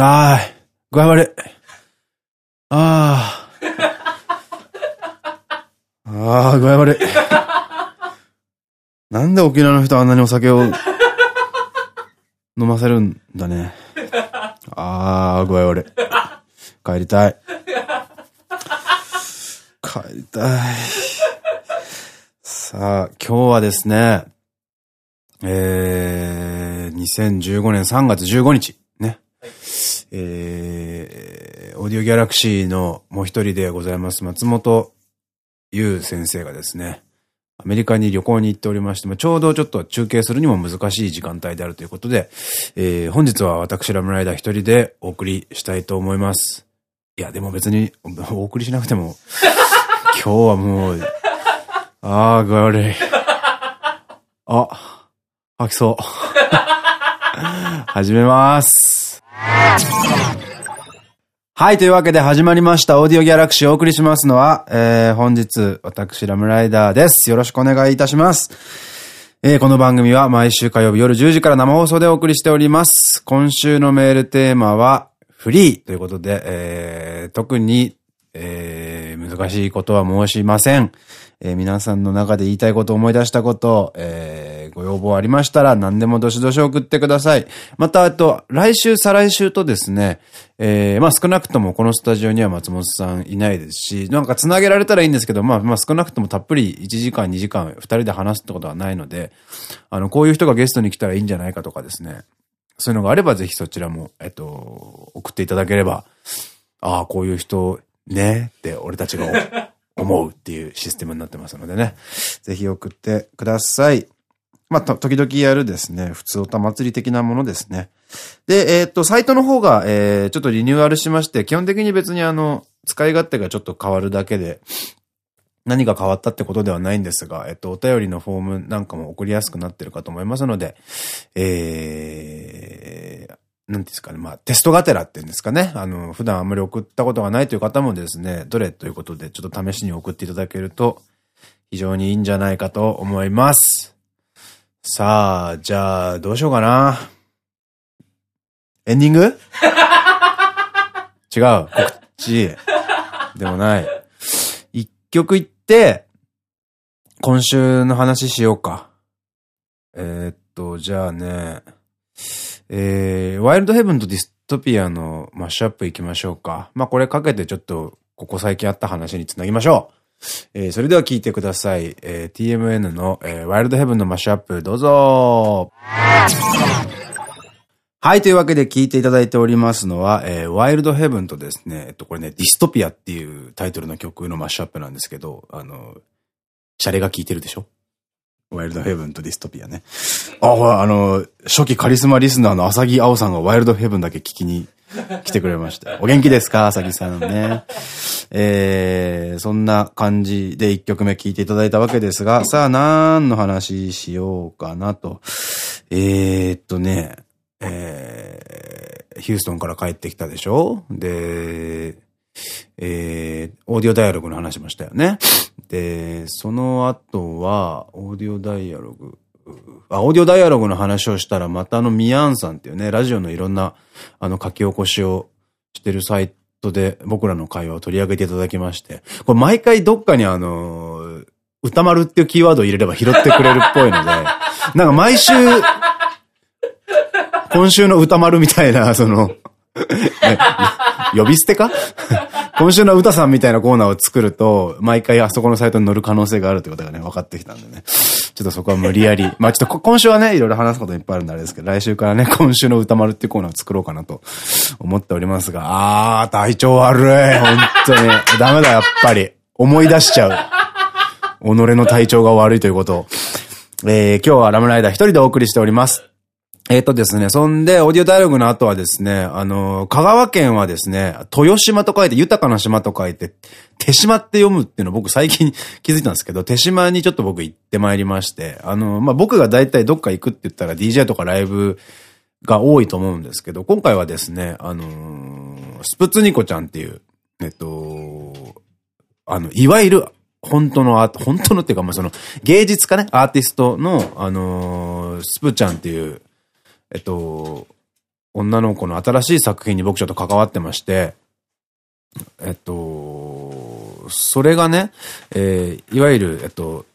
あーい。具合悪い。ああ。ああ、具合悪い。なんで沖縄の人はあんなにお酒を 飲ませるんだね。ああ、具合悪い。帰りたい。帰りたい。さあ、今日はですね、えー、2015年3月15日、ね。えー、オーディオギャラクシーのもう一人でございます松本優先生がですね、アメリカに旅行に行っておりまして、ちょうどちょっと中継するにも難しい時間帯であるということで、えー、本日は私ラムライダー一人でお送りしたいと思います。いや、でも別にお送りしなくても、今日はもう、ああ、具合悪い。あ、吐きそう。始めます。はい、というわけで始まりました。オーディオギャラクシーをお送りしますのは、えー、本日、私、ラムライダーです。よろしくお願いいたします。えー、この番組は毎週火曜日夜10時から生放送でお送りしております。今週のメールテーマは、フリーということで、えー、特に、えー、難しいことは申しません。えー、皆さんの中で言いたいこと思い出したこと、えー、ご要望ありましたら何でもどしどし送ってください。また、あと、来週、再来週とですね、えー、まあ少なくともこのスタジオには松本さんいないですし、なんか繋げられたらいいんですけど、まあまあ少なくともたっぷり1時間2時間2人で話すってことはないので、あの、こういう人がゲストに来たらいいんじゃないかとかですね、そういうのがあればぜひそちらも、えっと、送っていただければ、ああ、こういう人、ねって俺たちが思うっていうシステムになってますのでね。ぜひ送ってください。まあ、時々やるですね、普通おた祭り的なものですね。で、えー、っと、サイトの方が、えー、ちょっとリニューアルしまして、基本的に別にあの、使い勝手がちょっと変わるだけで、何が変わったってことではないんですが、えっと、お便りのフォームなんかも送りやすくなってるかと思いますので、えー、なんですかね、まあ、テストがてらっていうんですかね。あの、普段あんまり送ったことがないという方もですね、どれということで、ちょっと試しに送っていただけると、非常にいいんじゃないかと思います。さあ、じゃあ、どうしようかな。エンディング？違う、告知。でもない。一曲言って、今週の話しようか。えー、っと、じゃあね、えー、ワイルドヘブンとディストピアのマッシュアップ行きましょうか。まあ、これかけてちょっと、ここ最近あった話につなぎましょう。えー、それでは聞いてください。えー、TMN の、えー、ワイルドヘブンのマッシュアップ、どうぞはい、というわけで聞いていただいておりますのは、えー、ワイルドヘブンとですね、えっと、これね、ディストピアっていうタイトルの曲のマッシュアップなんですけど、あの、シャレが効いてるでしょ？ワイルドヘブンとディストピアね。あ、ほら、あの、初期カリスマリスナーの浅木青さんがワイルドヘブンだけ聞きに来てくれました。お元気ですか？浅木さんね。えー、そんな感じで一曲目聞いていただいたわけですが、さあ何の話しようかなと。えー、っとね、えー、ヒューストンから帰ってきたでしょ？で、えー、オーディオダイアログの話もしたよね。で、その後は、オーディオダイアログ、あ、オーディオダイアログの話をしたら、またあの、ミヤンさんっていうね、ラジオのいろんな、あの、書き起こしをしてるサイトで、僕らの会話を取り上げていただきまして、これ毎回どっかにあの、歌丸っていうキーワードを入れれば拾ってくれるっぽいので、なんか毎週、今週の歌丸みたいな、そのね、呼び捨てか？今週の歌さんみたいなコーナーを作ると、毎回あそこのサイトに載る可能性があるってことがね、分かってきたんでね。ちょっとそこは無理やり。まあちょっと今週はね、いろいろ話すこといっぱいあるんであれですけど、来週からね、今週の歌丸っていうコーナーを作ろうかなと思っておりますが、あー、体調悪い。本当に。ダメだ、やっぱり。思い出しちゃう。己の体調が悪いということを。えー、今日はラムライダー一人でお送りしております。えっとですね、そんで、オーディオダイログの後はですね、あの、香川県はですね、豊島と書いて、豊かな島と書いて、手島って読むっていうの僕最近 気づいたんですけど、手島にちょっと僕行ってまいりまして、あの、まあ、僕が大体どっか行くって言ったら DJ とかライブが多いと思うんですけど、今回はですね、あのスプツニコちゃんっていう、えっと、あの、いわゆる本当のアート、本当のっていうか、まあ、その、芸術家ね、アーティストの、あのー、スプちゃんっていう、えっと、女の子の新しい作品に僕ちょっと関わってまして、えっと、それがね、えー、いわゆる、えっと、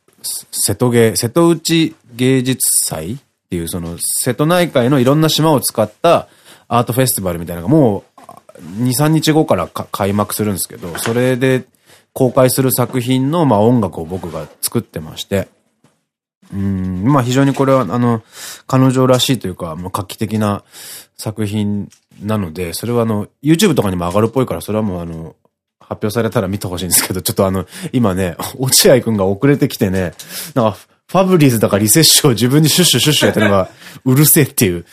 瀬戸芸、瀬戸内芸術祭っていう、その、瀬戸内海のいろんな島を使ったアートフェスティバルみたいなのがもう、2、3日後から開幕するんですけど、それで公開する作品の、まあ、音楽を僕が作ってまして、うん、まあ非常にこれは、あの、彼女らしいというか、もう画期的な作品なので、それはあの、YouTube とかにも上がるっぽいから、それはもうあの、発表されたら見てほしいんですけど、ちょっとあの、今ね、落合くんが遅れてきてね、なんか、ファブリーズだかリセッションを自分にシュッシュシュッシュやってるのが、うるせえっていう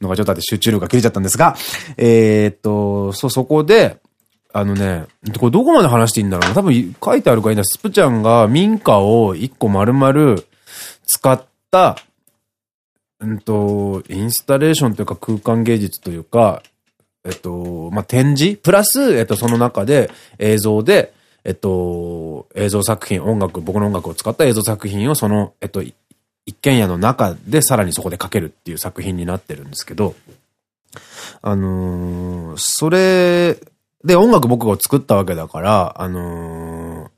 のがちょっとあって集中力が切れちゃったんですが、えー、っと、そ、そこで、あのね、これどこまで話していいんだろうな。多分書いてあるからいいんだ。スプちゃんが民家を一個丸々使った、うんと、インスタレーションというか空間芸術というか、えっと、まあ、展示？プラス、えっと、その中で映像で、えっと、映像作品、音楽、僕の音楽を使った映像作品をその、えっと、一軒家の中でさらにそこでかけるっていう作品になってるんですけど、あのー、それで音楽僕が作ったわけだから、あのー、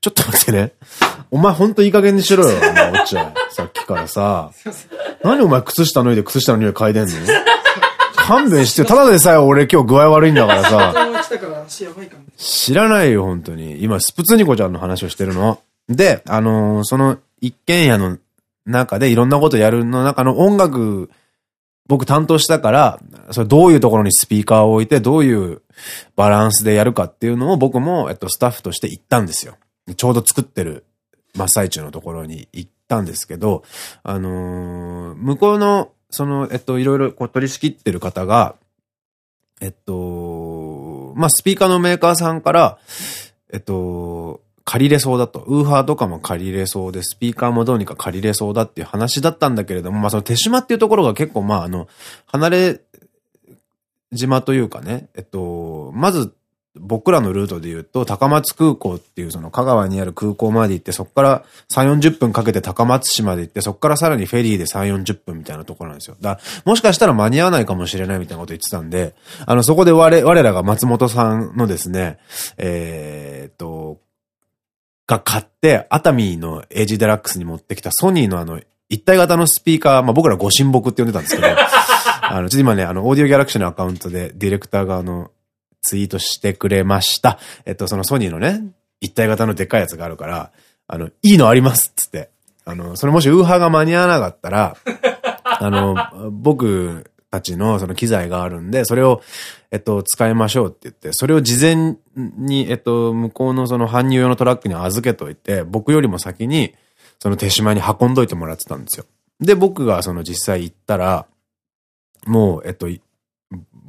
ちょっと待ってね。お前ほんといい加減にしろよ、おっちゃん。さっきからさ。何お前靴下脱いで靴下の匂い嗅いでんの？勘弁してよ。ただでさえ俺今日具合悪いんだからさ。知らないよ、本当に。今、スプツニコちゃんの話をしてるの。で、あのー、その一軒家の中でいろんなことやるの中の音楽、僕担当したから、それどういうところにスピーカーを置いて、どういうバランスでやるかっていうのを僕も、えっと、スタッフとして行ったんですよ。ちょうど作ってる真っ最中のところに行ったんですけど、あのー、向こうの、その、えっと、いろいろこう取り仕切ってる方が、えっと、まあ、スピーカーのメーカーさんから、えっと、借りれそうだと。ウーハーとかも借りれそうで、スピーカーもどうにか借りれそうだっていう話だったんだけれども、まあ、その手島っていうところが結構、まあ、あの、離れ島というかね、えっと、まず僕らのルートで言うと、高松空港っていうその香川にある空港まで行って、そこから3、40分かけて高松市まで行って、そこからさらにフェリーで3、40分みたいなところなんですよ。だもしかしたら間に合わないかもしれないみたいなこと言ってたんで、あの、そこで我、我らが松本さんのですね、えー、っと、が買って、熱海のエイジデラックスに持ってきたソニーのあの、一体型のスピーカー、まあ僕らご神木って呼んでたんですけど、あの、ちょっと今ね、あの、オーディオギャラクシーのアカウントでディレクターがあの、ツイートしてくれました。えっと、そのソニーのね、一体型のでっかいやつがあるから、あの、いいのありますっつって。あの、それもしウーハーが間に合わなかったら、あの、僕たちのその機材があるんで、それを、えっと、使いましょうって言って、それを事前に、えっと、向こうのその搬入用のトラックに預けといて、僕よりも先に、その手島に運んどいてもらってたんですよ。で、僕がその実際行ったら、もう、えっと、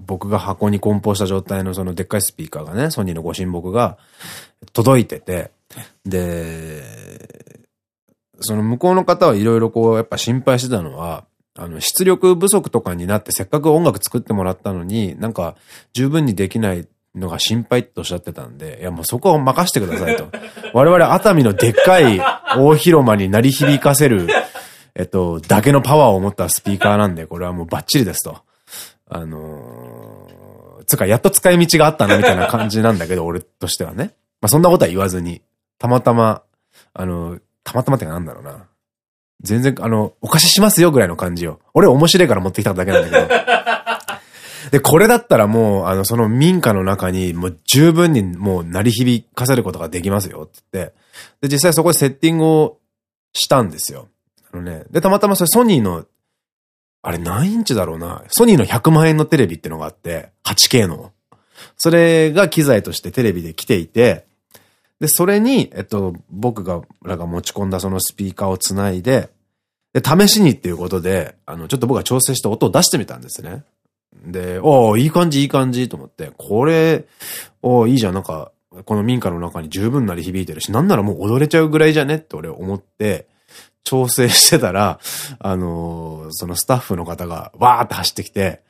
僕が箱に梱包した状態のそのでっかいスピーカーがね、ソニーのご神木が届いてて、で、その向こうの方はいろいろこう、やっぱ心配してたのは、あの、出力不足とかになってせっかく音楽作ってもらったのに、なんか十分にできないのが心配っておっしゃってたんで、いやもうそこは任してくださいと。我々熱海のでっかい大広間に鳴り響かせる、えっと、だけのパワーを持ったスピーカーなんで、これはもうバッチリですと。あのー、つか、やっと使い道があったなみたいな感じなんだけど、俺としてはね。まあ、そんなことは言わずに、たまたま、あの、たまたまってかなんだろうな。全然、あの、お貸ししますよぐらいの感じよ。俺面白いから持ってきただけなんだけど。で、これだったらもう、あの、その民家の中に、もう十分にもう鳴り響かせることができますよって言って。で、実際そこでセッティングをしたんですよ。あのね。で、たまたまそれソニーのあれ何インチだろうな。ソニーの100万円のテレビってのがあって、8K の。それが機材としてテレビで来ていて、で、それに、えっと、僕が、らが持ち込んだそのスピーカーをつないで、で、試しにっていうことで、あの、ちょっと僕が調整して音を出してみたんですね。で、おおいい感じ、いい感じと思って、これ、おおいいじゃん、なんか、この民家の中に十分なり響いてるし、なんならもう踊れちゃうぐらいじゃねって俺思って、調整してたら、あのー、そのスタッフの方がわーって走ってきて、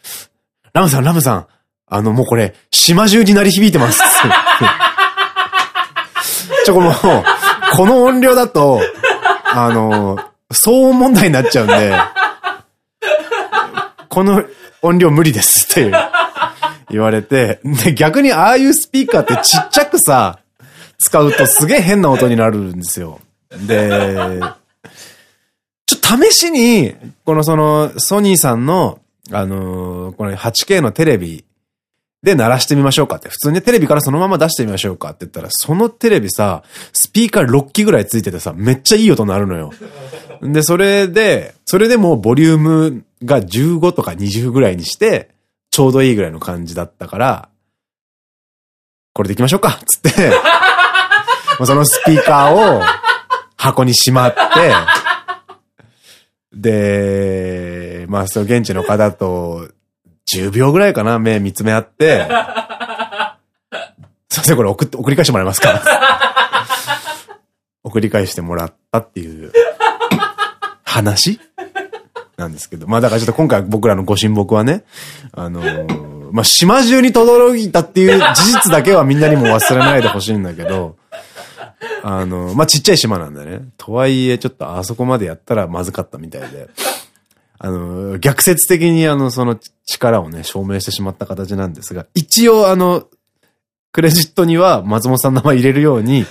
ラムさん、ラムさん、あの、もうこれ、島中に鳴り響いてます。ちょ、もう、この音量だと、あのー、騒音問題になっちゃうんで、この音量無理ですっていう言われて、で、逆にああいうスピーカーってちっちゃくさ、使うとすげえ変な音になるんですよ。で、ちょっと試しに、このその、ソニーさんの、あのー、この 8K のテレビで鳴らしてみましょうかって。普通にテレビからそのまま出してみましょうかって言ったら、そのテレビさ、スピーカー6機ぐらいついててさ、めっちゃいい音鳴るのよ。で、それで、それでもボリュームが15とか20ぐらいにして、ちょうどいいぐらいの感じだったから、これでいきましょうかつって そのスピーカーを箱にしまって、で、まあ、その現地の方と10秒ぐらいかな、目見つめ合って、すいません、これ送って、送り返してもらえますか？送り返してもらったっていう話？なんですけど。まあだからちょっと今回僕らのご神木はね、あのー、まあ島中に轟いたっていう事実だけはみんなにも忘れないでほしいんだけど、あの、まあちっちゃい島なんだね。とはいえちょっとあそこまでやったらまずかったみたいで。あの、逆説的にあの、その力をね、証明してしまった形なんですが、一応あの、クレジットには松本さんの名前入れるように、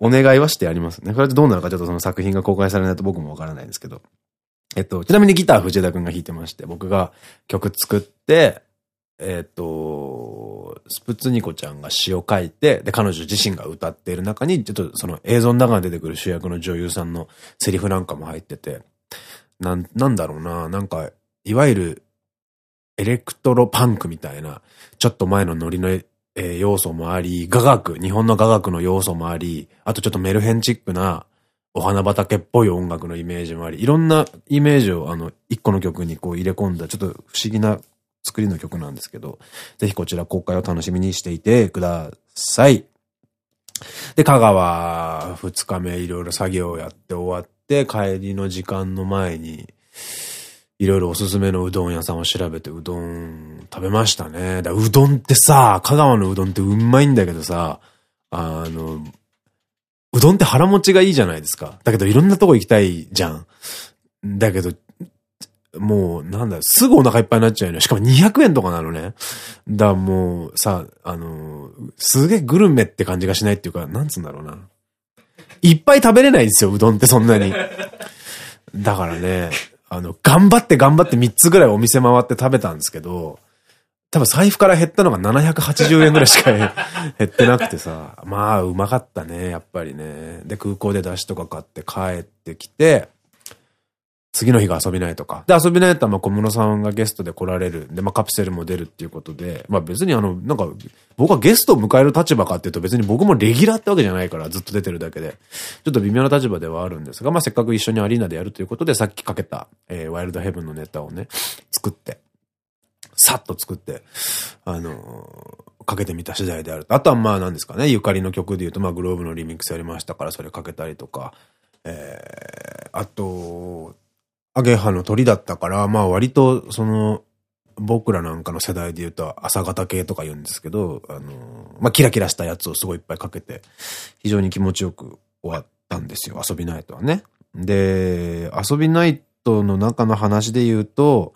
お願いはしてありますね。これどうなのかちょっとその作品が公開されないと僕もわからないんですけど。えっと、ちなみにギター藤枝くんが弾いてまして、僕が曲作って、えっと、スプツニコちゃんが詩を書いて、で、彼女自身が歌っている中に、ちょっとその映像の中に出てくる主役の女優さんのセリフなんかも入ってて、なん、なんだろうな、なんか、いわゆる、エレクトロパンクみたいな、ちょっと前のノリの、えー、要素もあり、雅楽、日本の雅楽の要素もあり、あとちょっとメルヘンチックな、お花畑っぽい音楽のイメージもあり、いろんなイメージをあの、一個の曲にこう入れ込んだ、ちょっと不思議な作りの曲なんですけど、ぜひこちら公開を楽しみにしていてください。で、香川二日目いろいろ作業をやって終わって、帰りの時間の前に、いろいろおすすめのうどん屋さんを調べてうどん食べましたね。だうどんってさ、香川のうどんってうまいんだけどさ、あの、うどんって腹持ちがいいじゃないですか。だけどいろんなとこ行きたいじゃん。だけど、もう、なんだ、すぐお腹いっぱいになっちゃうよね。しかも200円とかなのね。だもう、さ、あのすげえグルメって感じがしないっていうか、なんつうんだろうな。いっぱい食べれないんですよ、うどんってそんなに。だからね、あの、頑張って頑張って3つぐらいお店回って食べたんですけど、多分財布から減ったのが780円ぐらいしか 減ってなくてさ、まあうまかったね、やっぱりね。で、空港で出汁とか買って帰ってきて、次の日が遊びないとか。で、遊びないとま小室さんがゲストで来られる。で、まあカプセルも出るっていうことで、まあ別にあの、なんか、僕はゲストを迎える立場かっていうと別に僕もレギュラーってわけじゃないからずっと出てるだけで、ちょっと微妙な立場ではあるんですが、まあせっかく一緒にアリーナでやるということで、さっきかけた、えー、ワイルドヘブンのネタをね、作って、さっと作って、あのー、かけてみた次第である。あとはまあ何ですかね、ゆかりの曲で言うと、まあグローブのリミックスやりましたからそれかけたりとか、えー、あと、アゲハの鳥だったから、まあ割と、その、僕らなんかの世代で言うと朝方系とか言うんですけど、あの、まあキラキラしたやつをすごいいっぱいかけて、非常に気持ちよく終わったんですよ。遊びナイトはね。で、遊びナイトの中の話で言うと、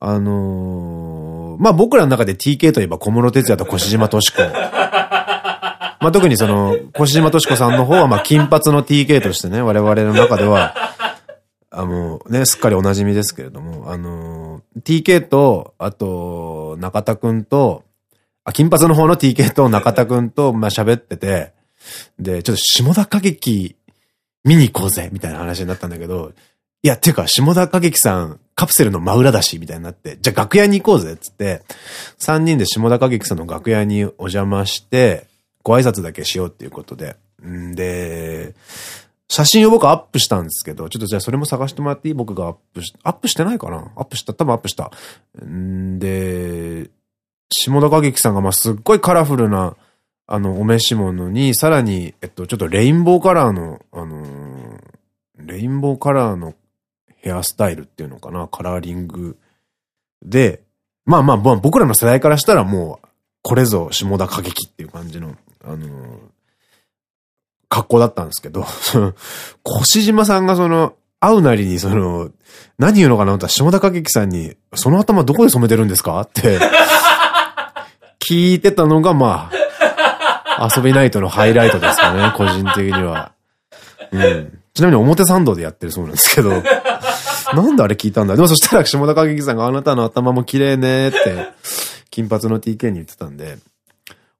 あのー、まあ僕らの中で TK といえば小室哲也と越島敏子。まあ特にその、越島敏子さんの方はまあ金髪の TK としてね、我々の中では、あの、ね、すっかりお馴染みですけれども、あの、TK と、あと、中田くんと、あ、金髪の方の TK と中田くんと、ま、喋ってて、で、ちょっと下田歌劇見に行こうぜ、みたいな話になったんだけど、いや、ていうか、下田歌劇さん、カプセルの真裏だし、みたいになって、じゃあ楽屋に行こうぜ、つって、三人で下田歌劇さんの楽屋にお邪魔して、ご挨拶だけしようっていうことで、んで、写真を僕アップしたんですけど、ちょっとじゃあそれも探してもらっていい？僕がアップし、アップしてないかな？アップした、多分アップした。んで、下田歌劇さんがまあすっごいカラフルな、あの、お召し物に、さらに、えっと、ちょっとレインボーカラーの、あのー、レインボーカラーのヘアスタイルっていうのかな？カラーリングで、まあまあ、僕らの世代からしたらもう、これぞ下田歌劇っていう感じの、あのー、格好だったんですけど、その、越島さんがその、会うなりにその、何言うのかなと思ったら下田景樹さんに、その頭どこで染めてるんですか？って 聞いてたのが、まあ、遊びナイトのハイライトですかね、個人的には。うん。ちなみに表参道でやってるそうなんですけど、なんであれ聞いたんだ？でもそしたら下田景樹さんがあなたの頭も綺麗ねって、金髪の TK に言ってたんで、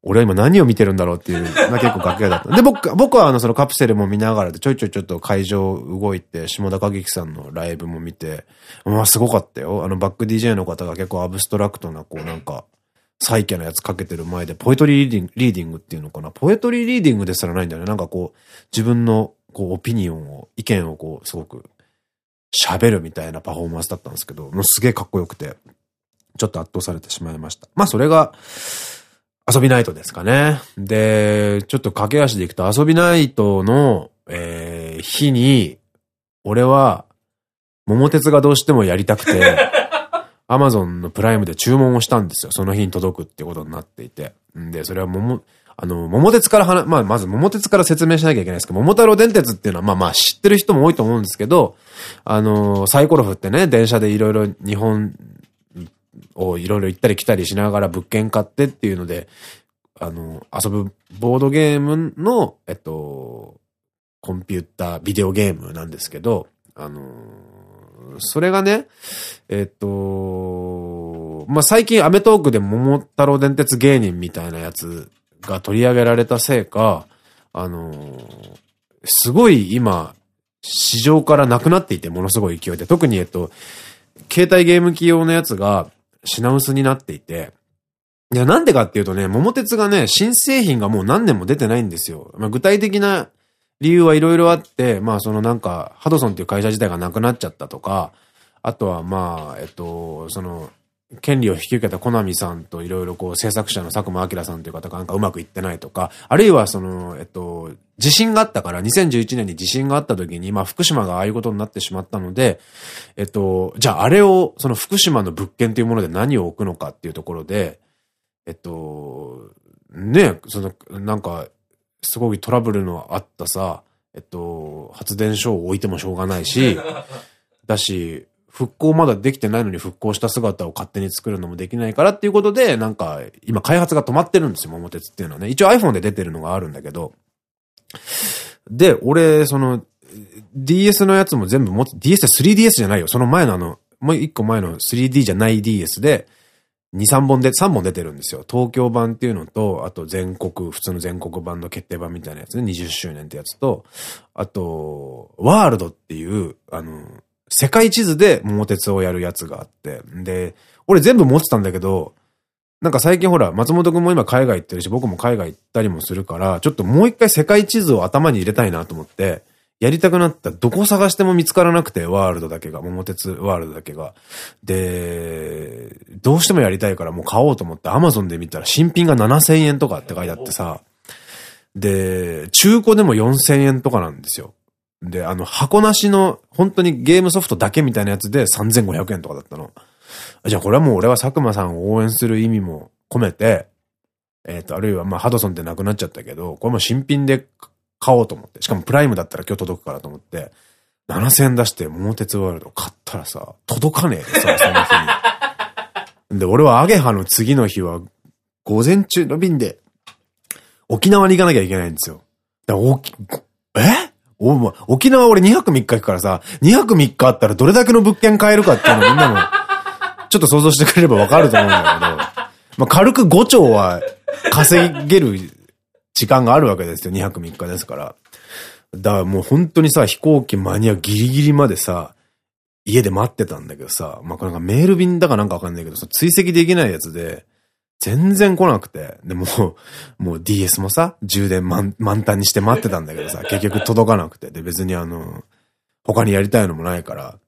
俺は今何を見てるんだろうっていう、まあ、結構楽屋だった。で、僕、僕はあの、そのカプセルも見ながらで、ちょいちょいちょっと会場動いて、下田景樹さんのライブも見て、まあすごかったよ。あの、バック DJ の方が結構アブストラクトな、こうなんか、サイケなやつかけてる前で、ポエトリーリー、リーディングっていうのかな？ポエトリーリーディングですらないんだよね。なんかこう、自分の、こう、オピニオンを、意見をこう、すごく、喋るみたいなパフォーマンスだったんですけど、もうすげえかっこよくて、ちょっと圧倒されてしまいました。まあそれが、遊びナイトですかね。で、ちょっと駆け足で行くと遊びナイトの、えー、日に、俺は、桃鉄がどうしてもやりたくて、アマゾンのプライムで注文をしたんですよ。その日に届くってことになっていて。んで、それは桃、あの、桃鉄から話、まあ、まず桃鉄から説明しなきゃいけないですけど、桃太郎電鉄っていうのは、まあまあ知ってる人も多いと思うんですけど、あの、サイコロ振ってね、電車でいろいろ日本をいろいろ行ったり来たりしながら物件買ってっていうので、あの、遊ぶボードゲームの、えっと、コンピューター、ビデオゲームなんですけど、あの、それがね、えっと、まあ、最近アメトークで桃太郎電鉄芸人みたいなやつが取り上げられたせいか、あの、すごい今、市場からなくなっていて、ものすごい勢いで。特に、えっと、携帯ゲーム機用のやつが品薄になっていて、いや、なんでかっていうとね、桃鉄がね、新製品がもう何年も出てないんですよ。まあ、具体的な理由はいろいろあって、まあそのなんか、ハドソンっていう会社自体がなくなっちゃったとか、あとはまあ、えっと、その、権利を引き受けたコナミさんといろいろこう制作者の佐久間明さんという方がなんかうまくいってないとか、あるいはその、えっと、地震があったから、2011年に地震があった時に、まあ福島がああいうことになってしまったので、えっと、じゃああれを、その福島の物件というもので何を置くのかっていうところで、えっと、ね、その、なんか、すごいトラブルのあったさ、えっと、発電所を置いてもしょうがないし、だし、復興まだできてないのに復興した姿を勝手に作るのもできないからっていうことで、なんか、今開発が止まってるんですよ、桃鉄っていうのはね。一応 iPhone で出てるのがあるんだけど。で、俺、その、DS のやつも全部持って、DS って 3DS じゃないよ。その前のあの、もう一個前の 3D じゃない DS で、2、3本で、3本出てるんですよ。東京版っていうのと、あと全国、普通の全国版の決定版みたいなやつね、20周年ってやつと、あと、ワールドっていう、あの、世界地図で桃鉄をやるやつがあって、で、俺全部持ってたんだけど、なんか最近ほら、松本くんも今海外行ってるし、僕も海外行ったりもするから、ちょっともう一回世界地図を頭に入れたいなと思って、やりたくなったどこ探しても見つからなくて、ワールドだけが、桃鉄ワールドだけが。で、どうしてもやりたいからもう買おうと思って、アマゾンで見たら新品が7000円とかって書いてあってさ、で、中古でも4000円とかなんですよ。で、あの、箱なしの、本当にゲームソフトだけみたいなやつで3500円とかだったの。じゃあこれはもう俺は佐久間さんを応援する意味も込めて、えっ、と、あるいはまあハドソンってなくなっちゃったけど、これも新品で買おうと思って。しかもプライムだったら今日届くからと思って、7000円出して桃鉄ワールド買ったらさ、届かねえでさ、その日に。で、俺はアゲハの次の日は、午前中の便で、沖縄に行かなきゃいけないんですよ。だからえ、沖縄俺2泊3日行くからさ、2泊3日あったらどれだけの物件買えるかっていうのみんなも、ちょっと想像してくれればわかると思うんだけど、まあ、軽く5兆は稼げる時間があるわけですよ。2泊3日ですから。だからもう本当にさ、飛行機間に合うギリギリまでさ、家で待ってたんだけどさ、まあ、これなんかメール便だかなんかわかんないけどさ、追跡できないやつで、全然来なくて。でも、もう DS もさ、充電満満タンにして待ってたんだけどさ、結局届かなくて。で、別にあの、他にやりたいのもないから、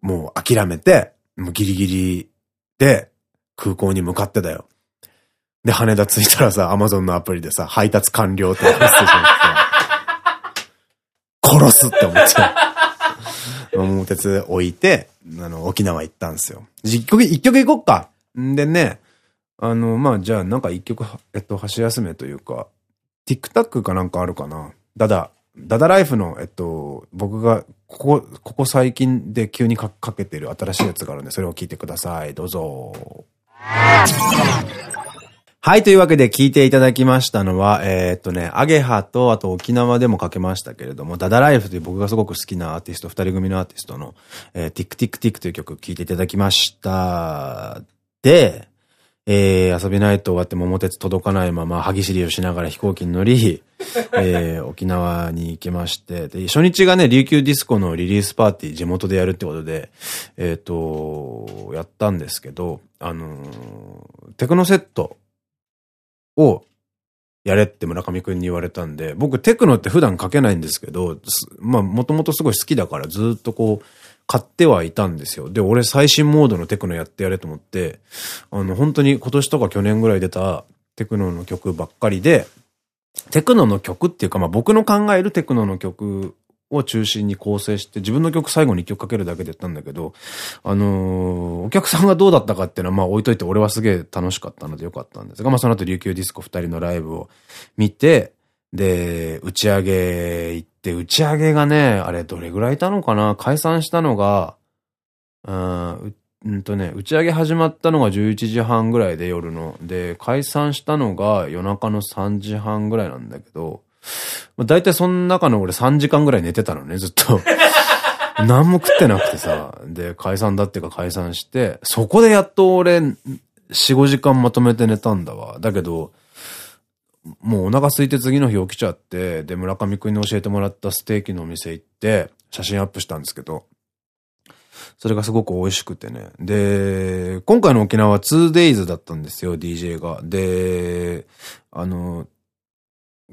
もう諦めて、もうギリギリで空港に向かってたよ。で、羽田着いたらさ、アマゾンのアプリでさ、配達完了って発生して殺すって思っちゃう。桃鉄置いて、あの、沖縄行ったんですよ。一曲、一曲行こっか。んでね、あの、まあ、じゃあ、なんか一曲、えっと、箸休めというか、TikTok かなんかあるかな。だだ、ダダライフの、えっと、僕が、ここ、ここ最近で急にかかけてる新しいやつがあるんで、それを聞いてください。どうぞ。はい、というわけで聞いていただきましたのは、えー、っとね、アゲハと、あと沖縄でもかけましたけれども、ダダライフという僕がすごく好きなアーティスト、二人組のアーティストの、えー、ティックティックティックという曲聞いていただきました。で、えー、遊びナイト終わって桃鉄届かないまま、歯ぎしりをしながら飛行機に乗り、えー、沖縄に行きまして、で、初日がね、琉球ディスコのリリースパーティー地元でやるってことで、えっ、ー、と、やったんですけど、あのー、テクノセットをやれって村上くんに言われたんで、僕テクノって普段書けないんですけど、まあもともとすごい好きだからずっとこう、買ってはいたんですよ。で、俺最新モードのテクノやってやれと思って、あの、本当に今年とか去年ぐらい出たテクノの曲ばっかりで、テクノの曲っていうか、まあ僕の考えるテクノの曲を中心に構成して、自分の曲最後に一曲かけるだけでやったんだけど、あのー、お客さんがどうだったかっていうのはまあ置いといて俺はすげえ楽しかったのでよかったんですが、まあその後琉球ディスコ二人のライブを見て、で、打ち上げ行って、打ち上げがね、あれどれぐらいいたのかな？解散したのが、うん、うんとね、打ち上げ始まったのが11時半ぐらいで夜の。で、解散したのが夜中の3時半ぐらいなんだけど、まあ、大体その中の俺3時間ぐらい寝てたのね、ずっと。何も食ってなくてさ。で、解散だってか解散して、そこでやっと俺、4、5時間まとめて寝たんだわ。だけど、もうお腹空いて次の日起きちゃって、で、村上くんに教えてもらったステーキのお店行って、写真アップしたんですけど、それがすごく美味しくてね。で、今回の沖縄は 2days だったんですよ、DJ が。で、あの、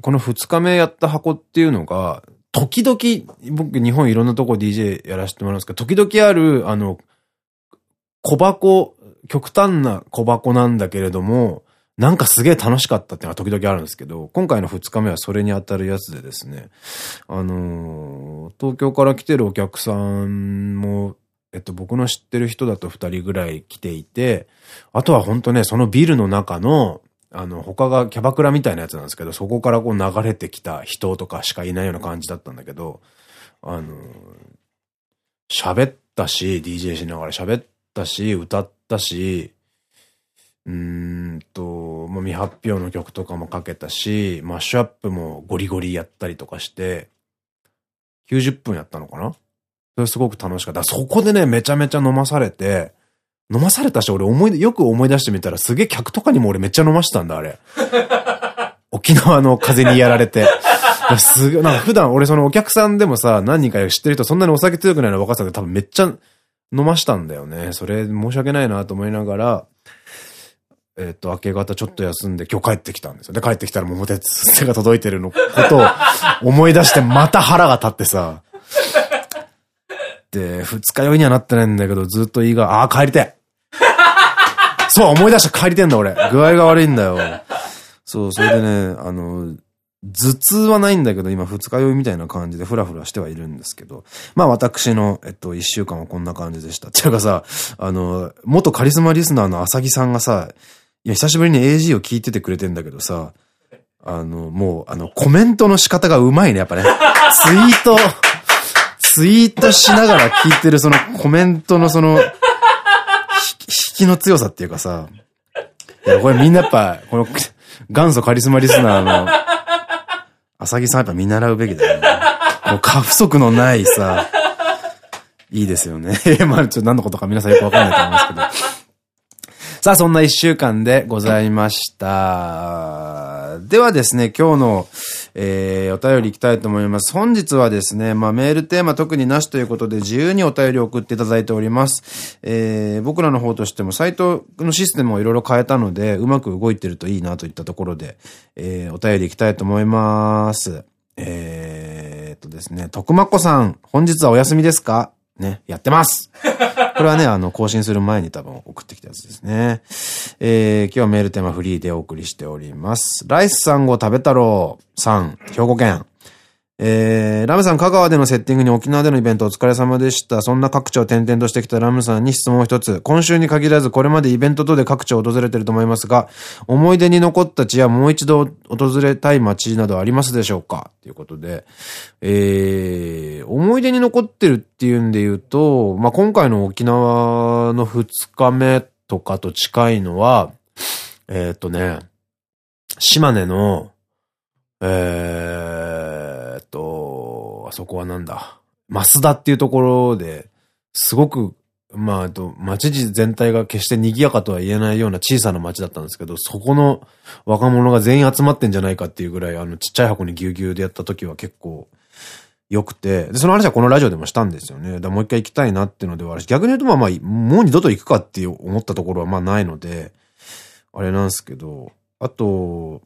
この2日目やった箱っていうのが、時々、僕日本いろんなとこ DJ やらせてもらうんですけど、時々ある、あの、小箱、極端な小箱なんだけれども、なんかすげえ楽しかったっていうのは時々あるんですけど、今回の2日目はそれに当たるやつでですね、あのー、東京から来てるお客さんも、えっと、僕の知ってる人だと2人ぐらい来ていて、あとは本当ね、そのビルの中の、あの、他がキャバクラみたいなやつなんですけど、そこからこう流れてきた人とかしかいないような感じだったんだけど、あのー、喋ったし、DJ しながら喋ったし、歌ったし、うんと、まあ、未発表の曲とかもかけたし、マッシュアップもゴリゴリやったりとかして、90分やったのかな？それすごく楽しかった。そこでね、めちゃめちゃ飲まされて、飲まされたし、俺思い、よく思い出してみたらすげえ客とかにも俺めっちゃ飲ましたんだ、あれ。沖縄の風にやられて。すごい、なんか普段俺そのお客さんでもさ、何人か知ってる人そんなにお酒強くないの分かってたけど多分めっちゃ飲ましたんだよね。それ申し訳ないなと思いながら、えっと、明け方ちょっと休んで今日帰ってきたんですよ。で、帰ってきたら桃鉄手が届いてるのことを思い出してまた腹が立ってさ。で、二日酔いにはなってないんだけど、ずっと胃が、ああ、帰りてそう、思い出した帰りてんだ俺。具合が悪いんだよ。そう、それでね、あの、頭痛はないんだけど、今二日酔いみたいな感じでフラフラしてはいるんですけど。まあ私の、えっと、一週間はこんな感じでした。っていうかさ、あの、元カリスマリスナーの浅木さんがさ、いや、久しぶりに AG を聞いててくれてんだけどさ、あの、もう、あの、コメントの仕方がうまいね、やっぱね。ツイート、ツイートしながら聞いてるそのコメントのその、引きの強さっていうかさ、いや、これみんなやっぱ、この、元祖カリスマリスナーの、浅木さんやっぱ見習うべきだよね。もう過不足のないさ、いいですよね。まあ、ちょっと何のことか皆さんよくわかんないと思いますけど。さあ、そんな一週間でございました。ではですね、今日の、えー、お便り行きたいと思います。本日はですね、まあメールテーマ特になしということで自由にお便りを送っていただいております。えー、僕らの方としてもサイトのシステムをいろいろ変えたので、うまく動いてるといいなといったところで、えー、お便り行きたいと思います。えー、っとですね、徳間子さん、本日はお休みですか？ね、やってます これはね、あの、更新する前に多分送ってきたやつですね。えー、今日はメールテーマフリーでお送りしております。ライスさんご食べ太郎さん、兵庫県。えー、ラムさん、香川でのセッティングに沖縄でのイベントお疲れ様でした。そんな各地を転々としてきたラムさんに質問一つ。今週に限らず、これまでイベント等で各地を訪れていると思いますが、思い出に残った地やもう一度訪れたい街などありますでしょうか？ということで、えー、思い出に残ってるっていうんで言うと、まあ、今回の沖縄の2日目とかと近いのは、えー、っとね、島根の、えー、そこはなんだ。増田っていうところで、すごく、まあ、と、町全体が決して賑やかとは言えないような小さな町だったんですけど、そこの若者が全員集まってんじゃないかっていうぐらい、あの、ちっちゃい箱にぎゅうぎゅうでやった時は結構良くて、で、その話はこのラジオでもしたんですよね。だもう一回行きたいなっていうのではあるし、逆に言うとまあまあ、もう二度と行くかって思ったところはまあないので、あれなんですけど、あと、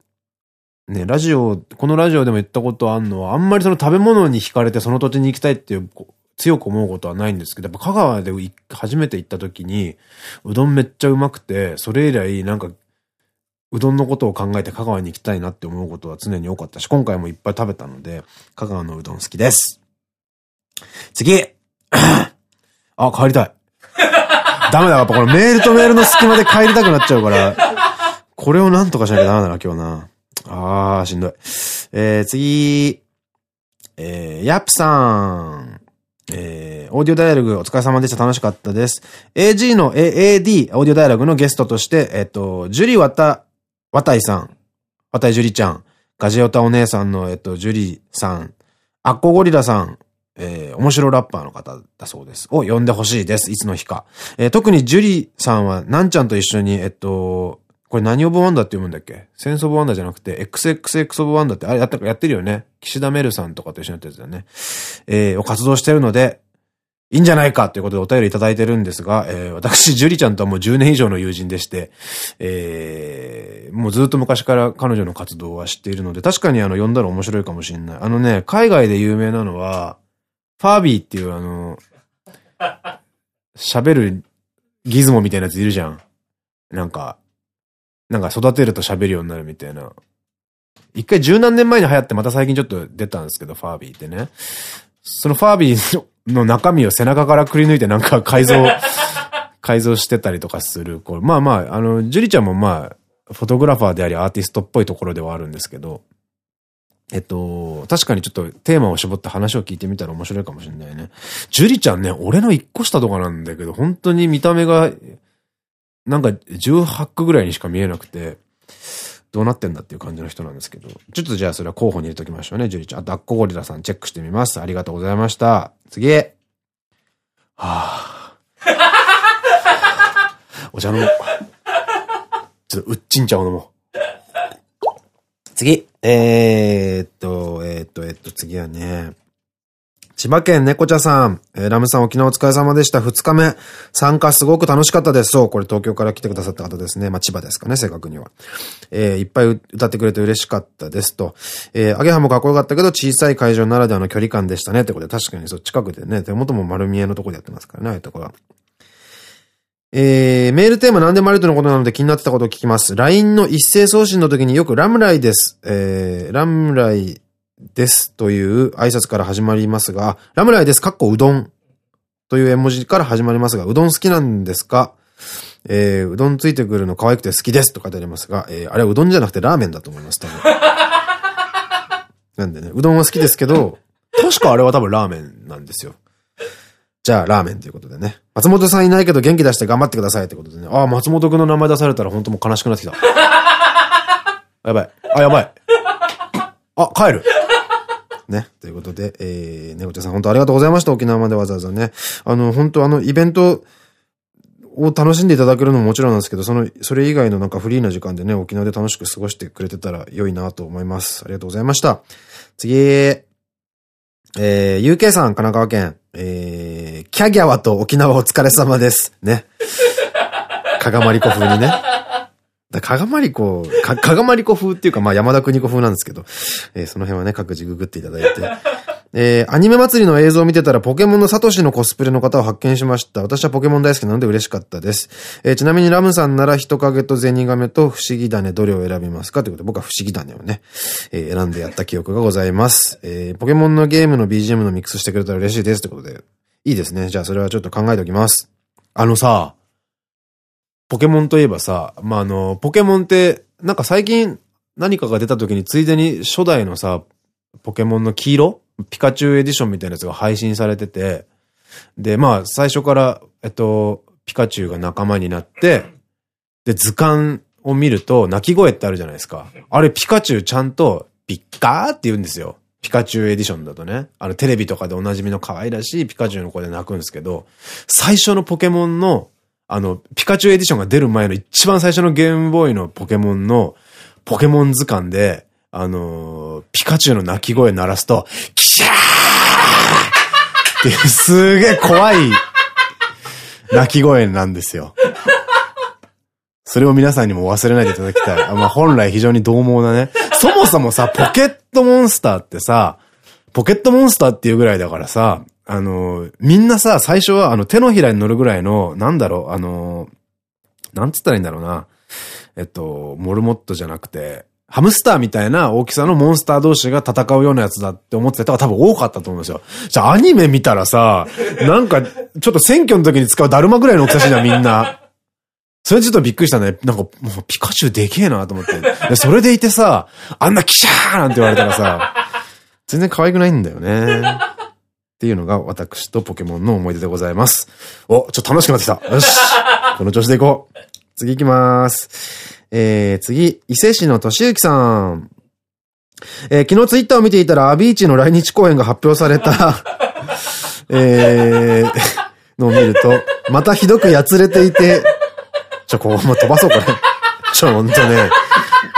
ね、ラジオ、このラジオでも言ったことあんのは、あんまりその食べ物に惹かれてその土地に行きたいっていう、強く思うことはないんですけど、やっぱ香川で初めて行った時に、うどんめっちゃうまくて、それ以来なんか、うどんのことを考えて香川に行きたいなって思うことは常に多かったし、今回もいっぱい食べたので、香川のうどん好きです。次 あ、帰りたい。ダメだ、やっぱこのメールとメールの隙間で帰りたくなっちゃうから、これをなんとかしなきゃダメだな、今日な。あー、しんどい。えー、次。えー、ヤップさん。えー、オーディオダイアログお疲れ様でした。楽しかったです。AG の AAD、オーディオダイアログのゲストとして、えっ、と、ジュリワタ、ワタイさん、ワタイジュリちゃん、ガジオタお姉さんの、えっと、ジュリさん、アッコゴリラさん、えー、面白ラッパーの方だそうです。を呼んでほしいです。いつの日か。えー、特にジュリさんは、なんちゃんと一緒に、えっと、これ何オブワンダーって読むんだっけ？センスオブワンダーじゃなくて、XXX オブワンダーって、あれやったやってるよね。岸田メルさんとかと一緒にやってるやつだよね。えー、を活動してるので、いいんじゃないかということでお便りいただいてるんですが、えー、私、ジュリちゃんとはもう10年以上の友人でして、えー、もうずっと昔から彼女の活動は知っているので、確かにあの、呼んだら面白いかもしれない。あのね、海外で有名なのは、ファービーっていうあの、喋るギズモみたいなやついるじゃん。なんか、なんか育てると喋るようになるみたいな。一回十何年前に流行ってまた最近ちょっと出たんですけど、ファービーってね。そのファービーの中身を背中からくり抜いてなんか改造、改造してたりとかする。これまあまあ、あの、ジュリちゃんもまあ、フォトグラファーでありアーティストっぽいところではあるんですけど、えっと、確かにちょっとテーマを絞って話を聞いてみたら面白いかもしれないね。ジュリちゃんね、俺の一個下とかなんだけど、本当に見た目がなんか18区ぐらいにしか見えなくて、どうなってんだっていう感じの人なんですけど。ちょっとじゃあそれは候補に入れときましょうね、ジュリちゃん。あと、アッコゴリラさんチェックしてみます。ありがとうございました。次。はぁ、あ。お茶飲もう。ちょっと、うっちんちゃを飲もう。次。えー、っと、えー、っと、えー、っと、次はね。千葉県猫茶さん、えー、ラムさん沖縄お疲れ様でした。二日目、参加すごく楽しかったです。そう、これ東京から来てくださった方ですね。まあ、千葉ですかね、正確には。えー、いっぱい歌ってくれて嬉しかったですと。えー、アゲハもかっこよかったけど、小さい会場ならではの距離感でしたね。ってことで、確かにそう、近くでね、手元も丸見えのところでやってますからね、ああいうところは。えー、メールテーマ何でもあるとのことなので気になってたことを聞きます。LINE の一斉送信の時によくラムライです。えー、ラムライですという挨拶から始まりますが、ラムライです、かっこうどんという絵文字から始まりますが、うどん好きなんですか？えー、うどんついてくるの可愛くて好きですと書いてありますが、えー、あれはうどんじゃなくてラーメンだと思います、多分。なんでね、うどんは好きですけど、確かあれは多分ラーメンなんですよ。じゃあ、ラーメンということでね。松本さんいないけど元気出して頑張ってくださいってことでね。ああ、松本くんの名前出されたら本当もう悲しくなってきた。やばい。あ、やばい。あ、帰る。ね。ということで、えー、ねごちゃさん本当ありがとうございました。沖縄までわざわざね。あの、本当あの、イベント、を楽しんでいただけるのももちろんなんですけど、その、それ以外のなんかフリーな時間でね、沖縄で楽しく過ごしてくれてたら良いなと思います。ありがとうございました。次、えー、UK さん、神奈川県、えー、キャギャワと沖縄お疲れ様です。ね。かがまりこ風にね。だかがまりこ、か、かがまりこ風っていうか、まあ山田邦子風なんですけど、えー、その辺はね、各自ググっていただいて。えー、アニメ祭りの映像を見てたらポケモンのサトシのコスプレの方を発見しました。私はポケモン大好きなので嬉しかったです。えー、ちなみにラムさんなら人影とゼニガメと不思議種どれを選びますか？ということで僕は不思議種をね、えー、選んでやった記憶がございます。えー、ポケモンのゲームの BGM のミックスしてくれたら嬉しいですということで。いいですね。じゃあそれはちょっと考えておきます。あのさ、ポケモンといえばさ、まあ、あの、ポケモンって、なんか最近何かが出た時についでに初代のさ、ポケモンの黄色ピカチュウエディションみたいなやつが配信されてて、で、まあ、最初から、えっと、ピカチュウが仲間になって、で、図鑑を見ると、鳴き声ってあるじゃないですか。あれ、ピカチュウちゃんと、ピッカーって言うんですよ。ピカチュウエディションだとね。あの、テレビとかでおなじみの可愛らしいピカチュウの声で鳴くんですけど、最初のポケモンの、あの、ピカチュウエディションが出る前の一番最初のゲームボーイのポケモンの、ポケモン図鑑で、あのーピカチュウの鳴き声鳴らすと、キシャー っていうすげえ怖い鳴き声なんですよ。それを皆さんにも忘れないでいただきたい。まあ、本来非常に獰猛なね。そもそもさ、ポケットモンスターってさ、ポケットモンスターっていうぐらいだからさ、あの、みんなさ、最初はあの手のひらに乗るぐらいの、なんだろう、あの、なんつったらいいんだろうな。えっと、モルモットじゃなくて、ハムスターみたいな大きさのモンスター同士が戦うようなやつだって思ってた人が多分多かったと思うんですよ。じゃあアニメ見たらさ、なんか、ちょっと選挙の時に使うだるまぐらいの大きさじゃん、みんな。それちょっとびっくりしたね。なんか、もうピカチュウでけえなと思って。でそれでいてさ、あんなキシャーなんて言われたらさ、全然可愛くないんだよね。っていうのが私とポケモンの思い出でございます。お、ちょっと楽しくなってきた。よし。この調子でいこう。次行きます。えー、次、伊勢市のとしゆきさん。えー昨日ツイッターを見ていたら、アビーチの来日公演が発表された、えー、のを見ると、またひどくやつれていて、ちょ、ここもう飛ばそう、これ。ちょ、ほんとね。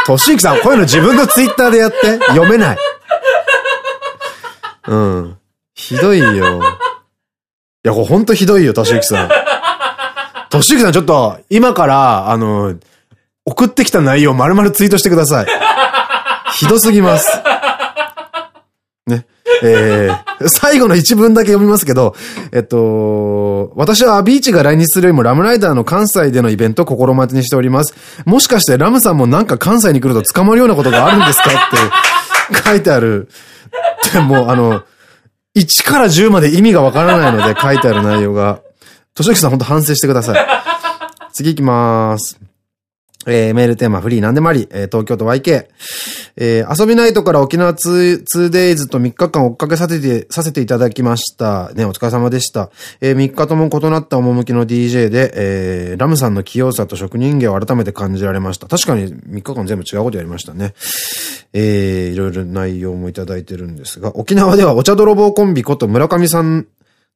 としゆきさん、こういうの自分のツイッターでやって。読めない。うん。ひどいよ。いや、これほんとひどいよ、としゆきさん。としゆきさん、ちょっと、今から、あの、送ってきた内容を丸々ツイートしてください。ひどすぎます。ね。えー、最後の一文だけ読みますけど、えっと、私はアビーチが来日するよりもラムライダーの関西でのイベントを心待ちにしております。もしかしてラムさんもなんか関西に来ると捕まるようなことがあるんですか？って書いてある。でも、あの、1から10まで意味がわからないので書いてある内容が。としゆきさん本当反省してください。次行きまーす。えー、メールテーマフリーなんでもあり、えー、東京都 YK。えー、遊びナイトから沖縄 2, 2days と3日間追っかけさせて、させていただきました。ね、お疲れ様でした。えー、3日とも異なった趣の DJ で、えー、ラムさんの器用さと職人芸を改めて感じられました。確かに3日間全部違うことやりましたね。えー、いろいろ内容もいただいてるんですが、沖縄ではお茶泥棒コンビこと村上さん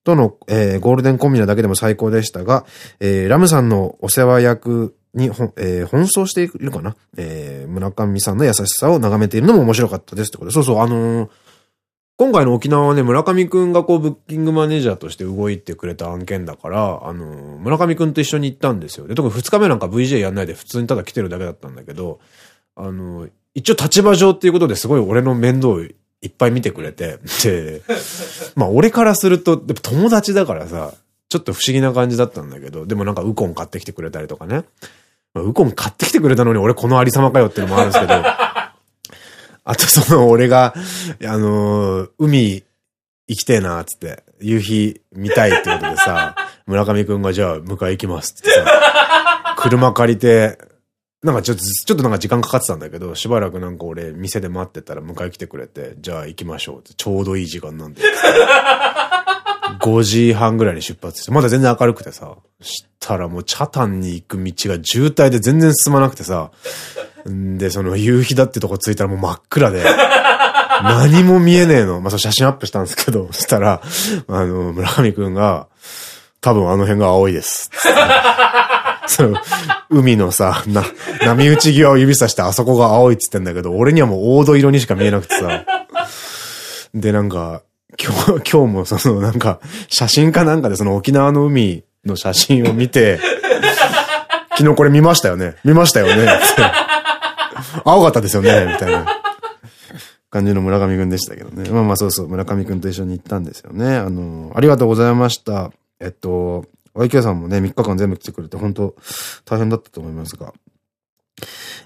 との、えーゴールデンコンビなだけでも最高でしたが、えーラムさんのお世話役にえー奔走しているかな？えー村上さんの優しさを眺めているのも面白かったですってことで。そうそう、あのー今回の沖縄はね、村上くんがこう、ブッキングマネージャーとして動いてくれた案件だから、あのー村上くんと一緒に行ったんですよ。で、特に2日目なんか VJ やんないで普通にただ来てるだけだったんだけど、あのー一応立場上っていうことですごい俺の面倒をいっぱい見てくれて、で、まあ俺からすると、でも友達だからさ、ちょっと不思議な感じだったんだけど、でもなんかウコン買ってきてくれたりとかね。まあウコン買ってきてくれたのに俺このありさまかよっていうのもあるんですけど、あとその俺が、あのー海行きてえなっつって、夕日見たいってことでさ、村上くんがじゃあ迎え行きますってさ、車借りて、なんかちょっと、ちょっとなんか時間かかってたんだけど、しばらくなんか俺店で待ってたら迎え来てくれて、じゃあ行きましょうって、ちょうどいい時間なんで。つって5時半ぐらいに出発して、まだ全然明るくてさ、したらもうチャタンに行く道が渋滞で全然進まなくてさ、んで、その夕日だってとこ着いたらもう真っ暗で、何も見えねえの。まあ、その写真アップしたんですけど、そ したら、あの、村上くんが、多分あの辺が青いです。その、海のさ、な、波打ち際を指さしてあそこが青いって言ってんだけど、俺にはもう黄土色にしか見えなくてさ。で、なんか、今日、今日もそのなんか、写真かなんかでその沖縄の海の写真を見て、昨日これ見ましたよね見ましたよね青かったですよねみたいな感じの村上くんでしたけどね。まあまあそうそう、村上くんと一緒に行ったんですよね。あの、ありがとうございました。えっと、YK さんもね、3日間全部来てくれて、本当大変だったと思いますが。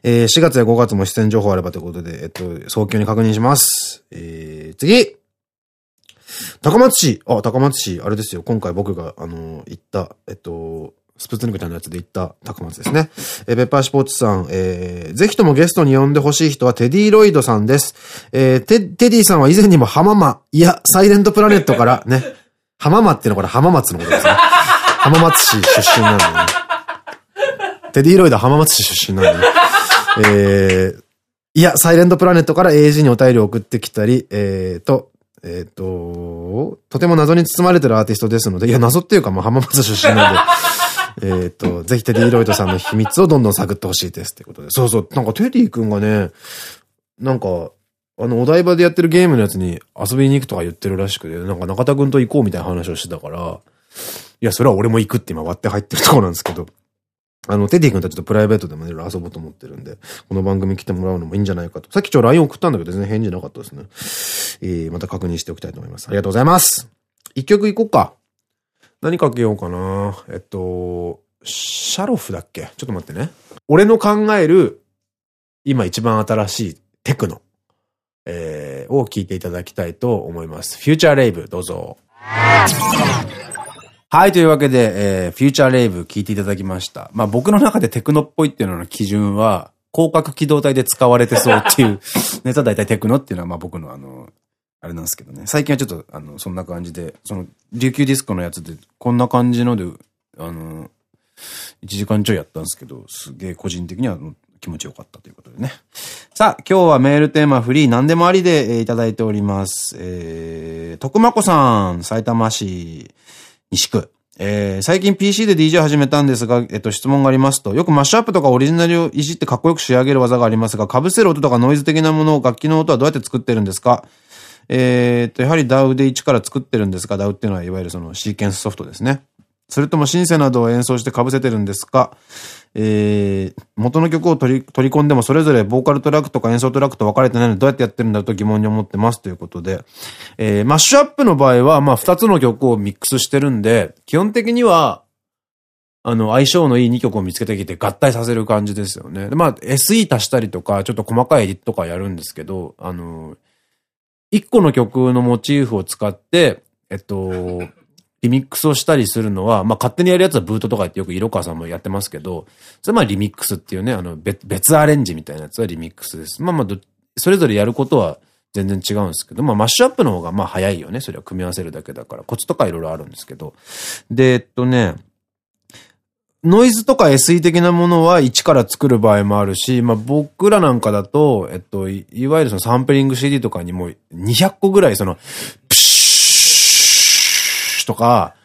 えー、4月や5月も出演情報あればということで、えっと、早急に確認します。えー、次高松市あ、高松市、あれですよ。今回僕が、あの、行った、えっと、スプーツニクちゃんのやつで行った高松ですね。えー、ペッパーシポーツさん、えー、ぜひともゲストに呼んでほしい人はテディロイドさんです。えー、テ、テディさんは以前にも浜間、いや、サイレントプラネットから ね、浜間っていうのはこれ浜松のことですね。浜松市出身なんでね。テディロイド浜松市出身なんでね。えー、いや、サイレントプラネットから AG にお便りを送ってきたり、えーと、えっ、ー、と、とても謎に包まれてるアーティストですので、いや、謎っていうか、もう浜松出身なんで、えっと、ぜひテディ・ロイドさんの秘密をどんどん探ってほしいですってことで。そうそう、なんかテディ君がね、なんか、あの、お台場でやってるゲームのやつに遊びに行くとか言ってるらしくて、なんか中田君と行こうみたいな話をしてたから、いや、それは俺も行くって今割って入ってるところなんですけど、あの、テディ君とちょっとプライベートでもいろいろ遊ぼうと思ってるんで、この番組来てもらうのもいいんじゃないかと。さっきちょ、LINE 送ったんだけど全然返事なかったですね。えー、また確認しておきたいと思います。ありがとうございます。一曲行こうか。何かけようかな。えっと、シャロフだっけ？ちょっと待ってね。俺の考える、今一番新しいテクノ、えー、を聞いていただきたいと思います。フューチャーレイブ、どうぞ。はい、というわけで、えー、フューチャーレイブ聞いていただきました。まあ僕の中でテクノっぽいっていうのの基準は、広角機動隊で使われてそうっていう ネタ大体テクノっていうのはまあ僕のあの、あれなんですけどね。最近はちょっと、あの、そんな感じで、その、琉球ディスコのやつで、こんな感じので、あの、1時間ちょいやったんですけど、すげえ個人的には気持ちよかったということでね。さあ、今日はメールテーマフリー何でもありで、えー、いただいております。えー、徳間子さん、埼玉市西区。えー、最近 PC で DJ 始めたんですが、えっと、質問がありますと、よくマッシュアップとかオリジナルをいじってかっこよく仕上げる技がありますが、被せる音とかノイズ的なものを楽器の音はどうやって作ってるんですか？えっと、やはり DAW で一から作ってるんですか ?DAW っていうのはいわゆるそのシーケンスソフトですね。それともシンセなどを演奏して被せてるんですか？えー、元の曲を取り、取り込んでもそれぞれボーカルトラックとか演奏トラックと分かれてないのでどうやってやってるんだろうと疑問に思ってますということで、えー、マッシュアップの場合は、まあ、二つの曲をミックスしてるんで、基本的には、あの、相性のいい2曲を見つけてきて合体させる感じですよね。で、まあ、SE 足したりとか、ちょっと細かいエディットとかやるんですけど、あの、1個の曲のモチーフを使って、えっと、リミックスをしたりするのは、まあ勝手にやるやつはブートとか言ってよく色川さんもやってますけど、それまリミックスっていうね、あの別、別アレンジみたいなやつはリミックスです。まあまあそれぞれやることは全然違うんですけど、まあマッシュアップの方がま早いよね。それは組み合わせるだけだから。コツとかいろいろあるんですけど。で、えっとね、ノイズとか SE 的なものは一から作る場合もあるし、まあ僕らなんかだと、えっと、いわゆるそのサンプリング CD とかにも200個ぐらいその、とか、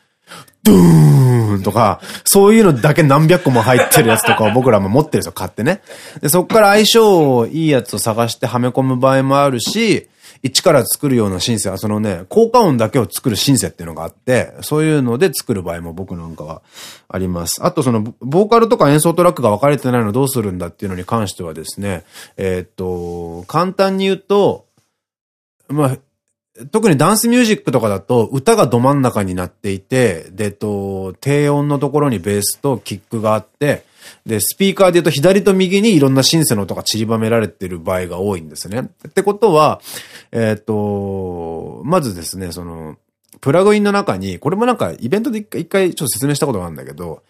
ドーンとか、そういうのだけ何百個も入ってるやつとかを僕らも持ってるんですよ、買ってね。で、そこから相性いいやつを探してはめ込む場合もあるし、一から作るようなシンセは、そのね、効果音だけを作るシンセっていうのがあって、そういうので作る場合も僕なんかはあります。あとその、ボーカルとか演奏トラックが分かれてないのどうするんだっていうのに関してはですね、えー、っと、簡単に言うと、まあ、特にダンスミュージックとかだと歌がど真ん中になっていて、で、と、低音のところにベースとキックがあって、で、スピーカーで言うと左と右にいろんなシンセの音が散りばめられてる場合が多いんですね。ってことは、えっ、ー、と、まずですね、その、プラグインの中に、これもなんかイベントで一回一回ちょっと説明したことがあるんだけど、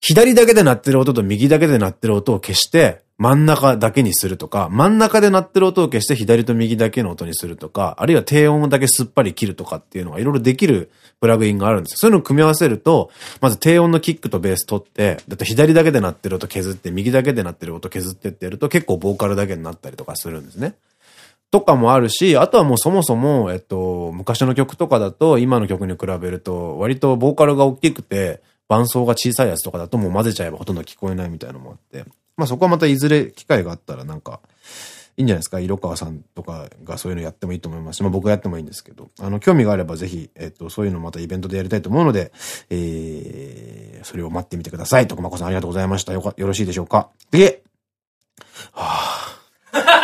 左だけで鳴ってる音と右だけで鳴ってる音を消して、真ん中だけにするとか、真ん中で鳴ってる音を消して左と右だけの音にするとか、あるいは低音だけすっぱり切るとかっていうのがいろいろできるプラグインがあるんですよ。そういうのを組み合わせると、まず低音のキックとベース取って、だって左だけで鳴ってる音削って、右だけで鳴ってる音削ってってやると結構ボーカルだけになったりとかするんですね。とかもあるし、あとはもうそもそも、えっと、昔の曲とかだと、今の曲に比べると、割とボーカルが大きくて、伴奏が小さいやつとかだともう混ぜちゃえばほとんど聞こえないみたいなのもあって。まあそこはまたいずれ機会があったらなんか、いいんじゃないですか色川さんとかがそういうのやってもいいと思いますし、まあ僕がやってもいいんですけど、あの、興味があればぜひ、えっと、そういうのまたイベントでやりたいと思うので、えー、それを待ってみてください。とこまこさんありがとうございました。よか、よろしいでしょうかで、はぁ、あ。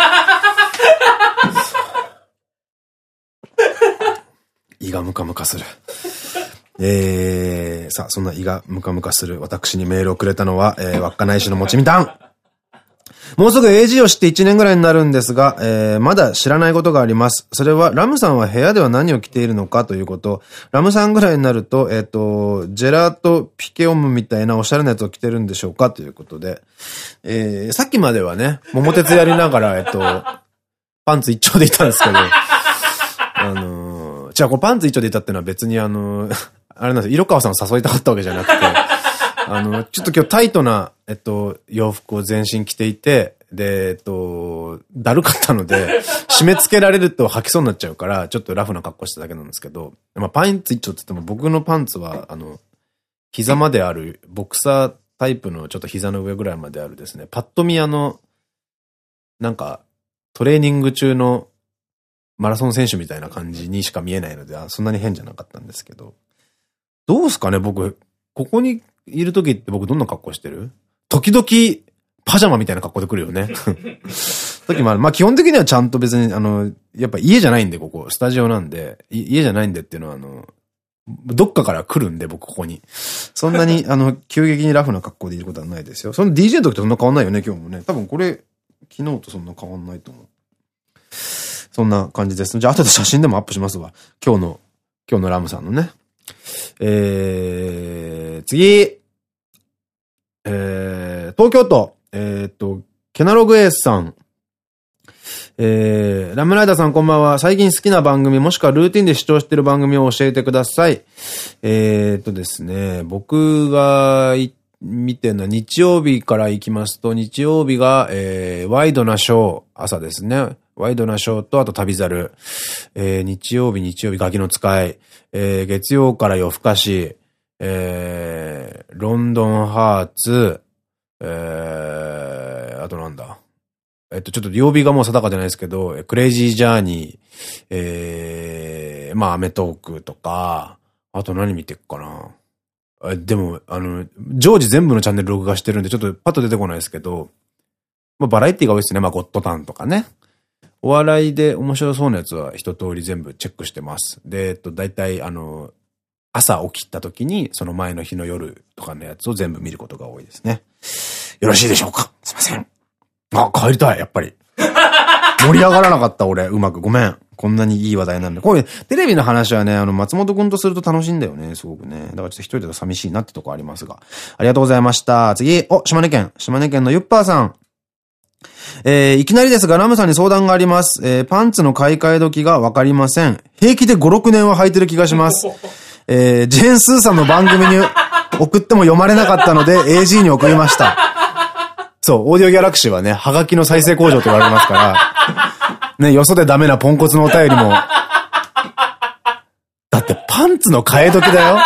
胃がムカムカする。えー、さあ、そんな胃がムカムカする私にメールをくれたのは、えー、稚内市のもちみたん。もうすぐ AG を知って1年ぐらいになるんですが、えー、まだ知らないことがあります。それは、ラムさんは部屋では何を着ているのかということ。ラムさんぐらいになると、えっ、ー、と、ジェラートピケオムみたいなおしゃれなやつを着てるんでしょうか？ということで。えー、さっきまではね、桃鉄やりながら、えっと、パンツ一丁でいたんですけど、あのー、じゃあこれパンツ一丁でいたってのは別にあの、あれなんです。色川さんを誘いたかったわけじゃなくて、あの、ちょっと今日タイトな、えっと、洋服を全身着ていて、で、えっと、だるかったので、締め付けられると吐きそうになっちゃうから、ちょっとラフな格好しただけなんですけど、まあ、パンツ一丁って言っても僕のパンツは、あの、膝まである、ボクサータイプのちょっと膝の上ぐらいまであるですね、パッと見あの、なんか、トレーニング中のマラソン選手みたいな感じにしか見えないので、そんなに変じゃなかったんですけど、どうすかね僕、ここにいる時って僕どんな格好してる？時々、パジャマみたいな格好で来るよね。時もある。まあ基本的にはちゃんと別に、あの、やっぱ家じゃないんで、ここ。スタジオなんで、家じゃないんでっていうのは、あの、どっかから来るんで、僕ここに。そんなに、あの、急激にラフな格好でいることはないですよ。その DJ の時とそんな変わんないよね、今日もね。多分これ、昨日とそんな変わんないと思う。そんな感じです。じゃあ後で写真でもアップしますわ。今日の、今日のラムさんのね。えー、次。えー、東京都、えー、っと、ケナログエースさん。えー、ラムライダーさんこんばんは。最近好きな番組もしくはルーティンで視聴してる番組を教えてください。えー、っとですね、僕が見てるのは日曜日から行きますと、日曜日が、えー、ワイドなショー、朝ですね。ワイドなショーと、あと旅猿。えー、日曜日、日曜日、ガキの使い。えー、月曜から夜更かし。えー、ロンドンハーツ。えー、あとなんだ。えっと、ちょっと曜日がもう定かじゃないですけど、クレイジージャーニー、えー、まあ、アメトークとか、あと何見てっかな。でも、あの、常時全部のチャンネル録画してるんで、ちょっとパッと出てこないですけど、まあ、バラエティが多いですね。まあ、ゴッドタンとかね。お笑いで面白そうなやつは一通り全部チェックしてます。で、えっと、大体、あの、朝起きた時に、その前の日の夜とかのやつを全部見ることが多いですね。よろしいでしょうか？すいません。あ、帰りたい、やっぱり。盛り上がらなかった、俺。うまく。ごめん。こんなにいい話題なんで。こういう、テレビの話はね、あの、松本くんとすると楽しいんだよね、すごくね。だからちょっと一人だと寂しいなってとこありますが。ありがとうございました。次、お、島根県。島根県のゆっぱーさん。えー、いきなりですが、ラムさんに相談があります。えー、パンツの買い替え時がわかりません。平気で5、6年は履いてる気がします。えー、ジェーン・スーさんの番組に 送っても読まれなかったので、AG に送りました。そう、オーディオギャラクシーはね、ハガキの再生工場と言われますから、ね、よそでダメなポンコツのお便りも、だってパンツの替え時だよ。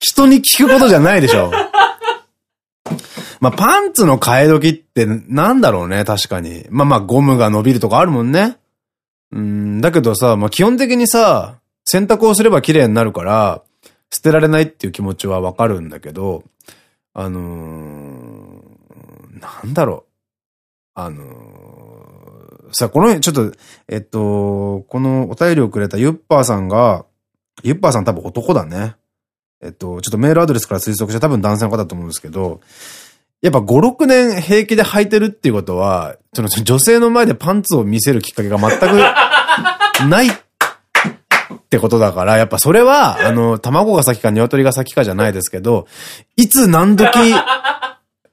人に聞くことじゃないでしょ。まあ、パンツの替え時ってなんだろうね、確かに。まあまあ、ゴムが伸びるとかあるもんね。うん、だけどさ、まあ基本的にさ、洗濯をすれば綺麗になるから、捨てられないっていう気持ちはわかるんだけど、あのー、なんだろう。あのー、さ、この、ちょっと、えっと、このお便りをくれたユッパーさんが、ユッパーさん多分男だね。えっと、ちょっとメールアドレスから推測して多分男性の方だと思うんですけど、やっぱ5、6年平気で履いてるっていうことは、その女性の前でパンツを見せるきっかけが全く ないってことだから、やっぱそれは、あの、卵が先か鶏が先かじゃないですけど、いつ何時、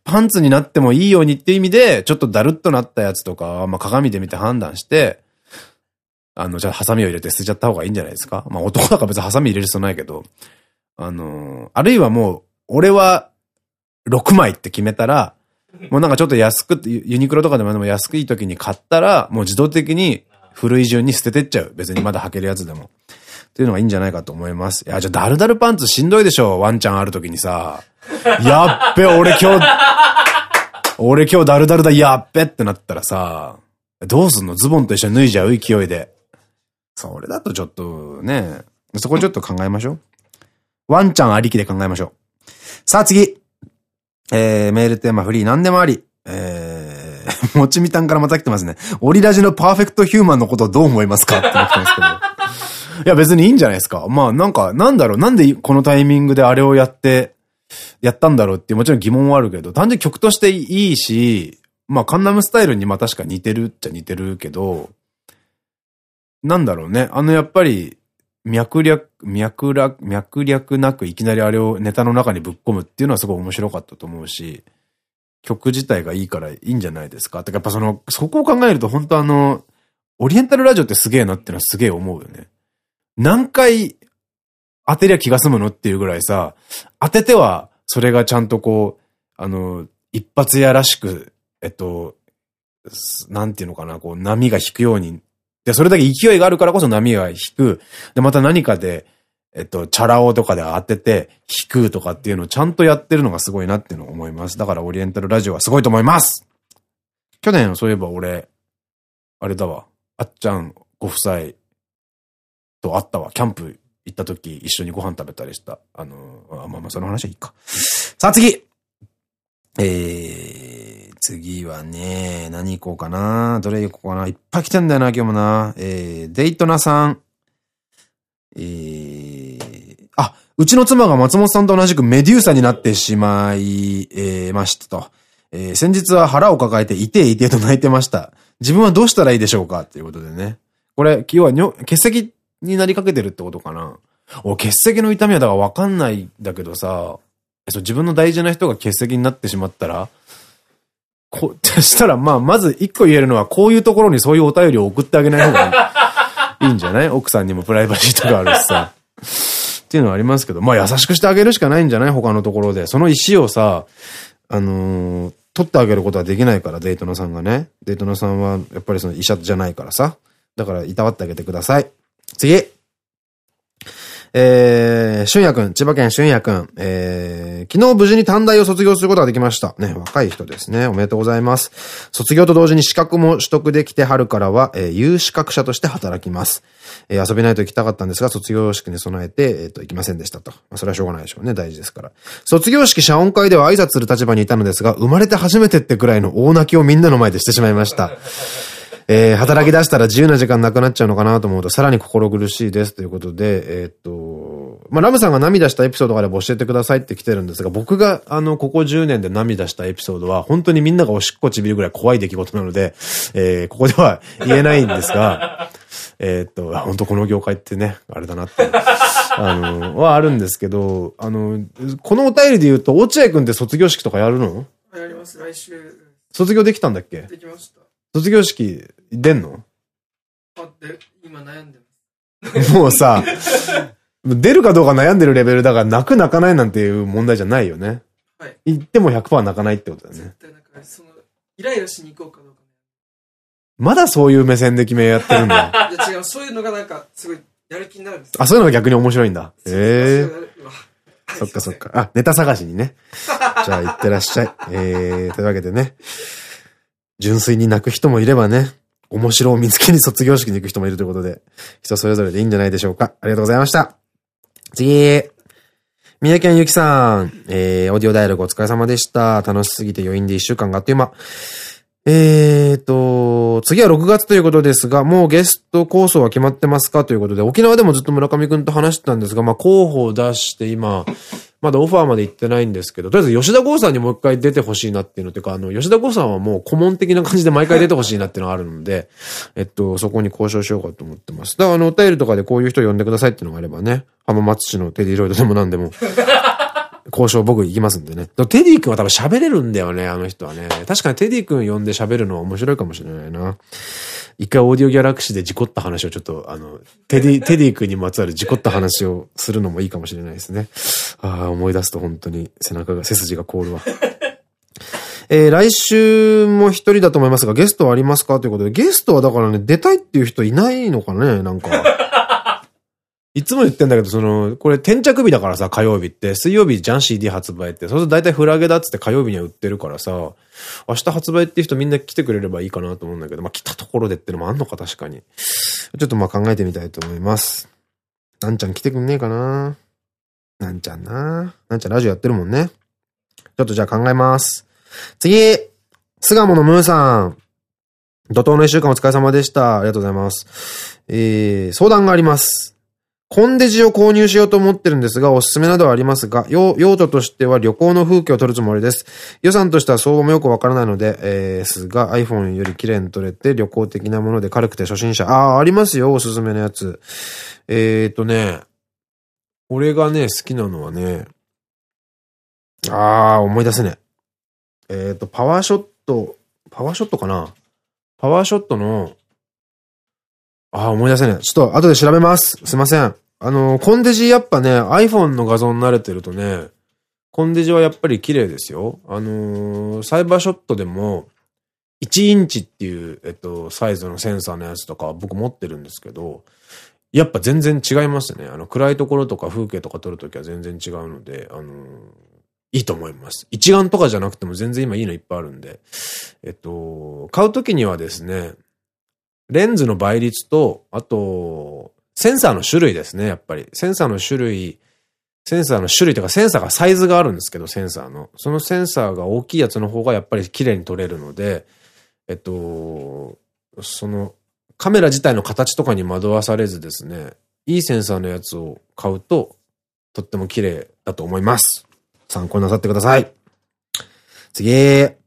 パンツになってもいいようにっていう意味で、ちょっとだるっとなったやつとか、まあ鏡で見て判断して、あの、じゃあハサミを入れて捨てちゃった方がいいんじゃないですか。まあ男だから別にハサミ入れる必要ないけど、あの、あるいはもう、俺は6枚って決めたら、もうなんかちょっと安くって、ユニクロとかでも安くいい時に買ったら、もう自動的に古い順に捨ててっちゃう。別にまだ履けるやつでも。っていうのがいいんじゃないかと思います。いや、じゃあダルダルパンツしんどいでしょワンちゃんある時にさ。やっべ、俺今日、俺今日ダルダルだ、やっべってなったらさ、どうすんの？ズボンと一緒に脱いじゃう？勢いで。それだとちょっとね、そこちょっと考えましょう。ワンちゃんありきで考えましょう。さあ次。えー、メールテーマフリー何でもあり。えー、もちみたんからまた来てますね。オリラジのパーフェクトヒューマンのことをどう思いますか？ってなってますけど。いや別にいいんじゃないですか。まあなんか、なんだろう、なんでこのタイミングであれをやって、やったんだろうっていうもちろん疑問はあるけど、単純に曲としていいし、まあカンナムスタイルにまあ確か似てるっちゃ似てるけど、なんだろうね。あのやっぱり、脈略、脈略、脈略なくいきなりあれをネタの中にぶっ込むっていうのはすごい面白かったと思うし、曲自体がいいからいいんじゃないですか。てかやっぱその、そこを考えると本当あの、オリエンタルラジオってすげえなってのはすげえ思うよね。何回当てりゃ気が済むのっていうぐらいさ、当ててはそれがちゃんとこう、あの、一発やらしく、えっと、なんていうのかな、こう波が引くようにで、それだけ勢いがあるからこそ波が引く。で、また何かで、えっと、チャラ男とかで当てて、引くとかっていうのをちゃんとやってるのがすごいなっていうのを思います。だからオリエンタルラジオはすごいと思います去年、そういえば俺、あれだわ。あっちゃんご夫妻と会ったわ。キャンプ行った時一緒にご飯食べたりした。あの、あまあまあその話はいいか。さあ次えー、次はね、何行こうかな。どれ行こうかな。いっぱい来てんだよな、今日もな。えー、デイトナさん。えー、あ、うちの妻が松本さんと同じくメデューサになってしまい、えー、ましたと。えー、先日は腹を抱えて、いていてと泣いてました。自分はどうしたらいいでしょうか？っていうことでね。これ、要は、血石になりかけてるってことかな。お、血石の痛みはだからわかんないんだけどさ、そう、自分の大事な人が欠席になってしまったら、こ、そしたら、まあ、まず一個言えるのは、こういうところにそういうお便りを送ってあげない方がいい んじゃない？奥さんにもプライバシーとかあるしさ。っていうのはありますけど、まあ優しくしてあげるしかないんじゃない？他のところで。その石をさ、あのー、取ってあげることはできないから、デイトナさんがね。デイトナさんは、やっぱりその医者じゃないからさ。だから、いたわってあげてください。次えー、俊也くん、千葉県俊也くん、えー、昨日無事に短大を卒業することができました。ね、若い人ですね。おめでとうございます。卒業と同時に資格も取得できて、春からは、えー、有資格者として働きます。えー、遊びないと行きたかったんですが、卒業式に備えて、えっ、ー、と、行きませんでしたと。まあ、それはしょうがないでしょうね。大事ですから。卒業式謝恩会では挨拶する立場にいたのですが、生まれて初めてってくらいの大泣きをみんなの前でしてしまいました。えー、働き出したら自由な時間なくなっちゃうのかなと思うと、さらに心苦しいですということで、えー、っと、まあ、ラムさんが涙したエピソードがあれば教えてくださいって来てるんですが、僕が、あの、ここ10年で涙したエピソードは、本当にみんながおしっこちびるぐらい怖い出来事なので、えー、ここでは言えないんですが、えっと、本当この業界ってね、あれだなって、あの、はあるんですけど、あの、このお便りで言うと、落合くんって卒業式とかやるの？やります、来週。卒業できたんだっけ？できました。卒業式出んの？待って、今悩んでます。もうさ、出るかどうか悩んでるレベルだから泣く泣かないなんていう問題じゃないよね。はい。言っても100%泣かないってことだよね。絶対泣かない。その、イライラしに行こうかどうか、まだそういう目線で決めやってるんだ。いや違う、そういうのがなんか、すごい、やる気になるんですあ、そういうのが逆に面白いんだ。ええー。そっかそっか。あ、ネタ探しにね。じゃあ、行ってらっしゃい。えー、というわけでね。純粋に泣く人もいればね、面白を見つけに卒業式に行く人もいるということで、人それぞれでいいんじゃないでしょうか。ありがとうございました。次。三重県ゆきさん、えー、オーディオダイアログお疲れ様でした。楽しすぎて余韻で一週間があっという間。えーと、次は6月ということですが、もうゲスト構想は決まってますか？ということで、沖縄でもずっと村上くんと話してたんですが、まあ候補を出して今、まだオファーまで行ってないんですけど、とりあえず吉田剛さんにもう一回出てほしいなっていうのというか、あの、吉田剛さんはもう顧問的な感じで毎回出てほしいなっていうのがあるので、えっと、そこに交渉しようかと思ってます。だからあの、お便りとかでこういう人呼んでくださいっていうのがあればね、浜松市のテディロイドでも何でも。交渉僕行きますんでね。テディ君は多分喋れるんだよね、あの人はね。確かにテディ君呼んで喋るのは面白いかもしれないな。一回オーディオギャラクシーで事故った話をちょっと、あの、テディ、テディ君にまつわる事故った話をするのもいいかもしれないですね。ああ、思い出すと本当に背中が、背筋が凍るわ。えー、来週も一人だと思いますが、ゲストはありますか？ということで、ゲストはだからね、出たいっていう人いないのかねなんか。いつも言ってんだけど、その、これ転着日だからさ、火曜日って。水曜日じゃん CD 発売って。そうすると大体フラゲだっつって火曜日には売ってるからさ、明日発売っていう人みんな来てくれればいいかなと思うんだけど、まあ来たところでってのもあんのか確かに。ちょっとまあ考えてみたいと思います。なんちゃん来てくんねえかななんちゃんななんちゃんラジオやってるもんね。ちょっとじゃあ考えます。次巣鴨のムーさん。怒涛の一週間お疲れ様でした。ありがとうございます。えー、相談があります。コンデジを購入しようと思ってるんですが、おすすめなどはありますが、用途としては旅行の風景を撮るつもりです。予算としては相場もよくわからないので、えー、すが iPhone より綺麗に撮れて旅行的なもので軽くて初心者。ああ、ありますよ、おすすめのやつ。えーとね、俺がね、好きなのはね、ああ、思い出せねえ。えっ、と、パワーショット、パワーショットかな？パワーショットの、ああ、思い出せね。ちょっと後で調べます。すいません。あの、コンデジやっぱね、iPhone の画像に慣れてるとね、コンデジはやっぱり綺麗ですよ。あのーサイバーショットでも、1インチっていう、えっと、サイズのセンサーのやつとか僕持ってるんですけど、やっぱ全然違いますね。あの、暗いところとか風景とか撮るときは全然違うので、あのーいいと思います。一眼とかじゃなくても全然今いいのいっぱいあるんで。えっと、買うときにはですね、レンズの倍率と、あと、センサーの種類ですね、やっぱり。センサーの種類、センサーの種類というかセンサーがサイズがあるんですけど、センサーの。そのセンサーが大きいやつの方がやっぱり綺麗に撮れるので、えっと、その、カメラ自体の形とかに惑わされずですね、いいセンサーのやつを買うと、とっても綺麗だと思います。参考になさってください。次。え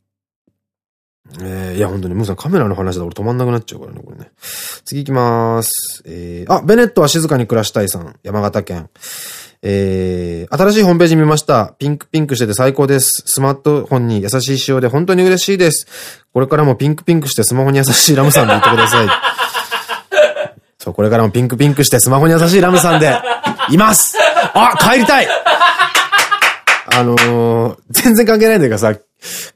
ー、いや、本当に、ムーさんカメラの話だ俺止まんなくなっちゃうからね、これね。次行きまーす。えー、あ、ベネットは静かに暮らしたいさん。山形県。えー、新しいホームページ見ました。ピンクピンクしてて最高です。スマートフォンに優しい仕様で本当に嬉しいです。これからもピンクピンクしてスマホに優しいラムさんでいてください。そう、これからもピンクピンクしてスマホに優しいラムさんでいますあ、帰りたいあのー全然関係ないんだけどさ、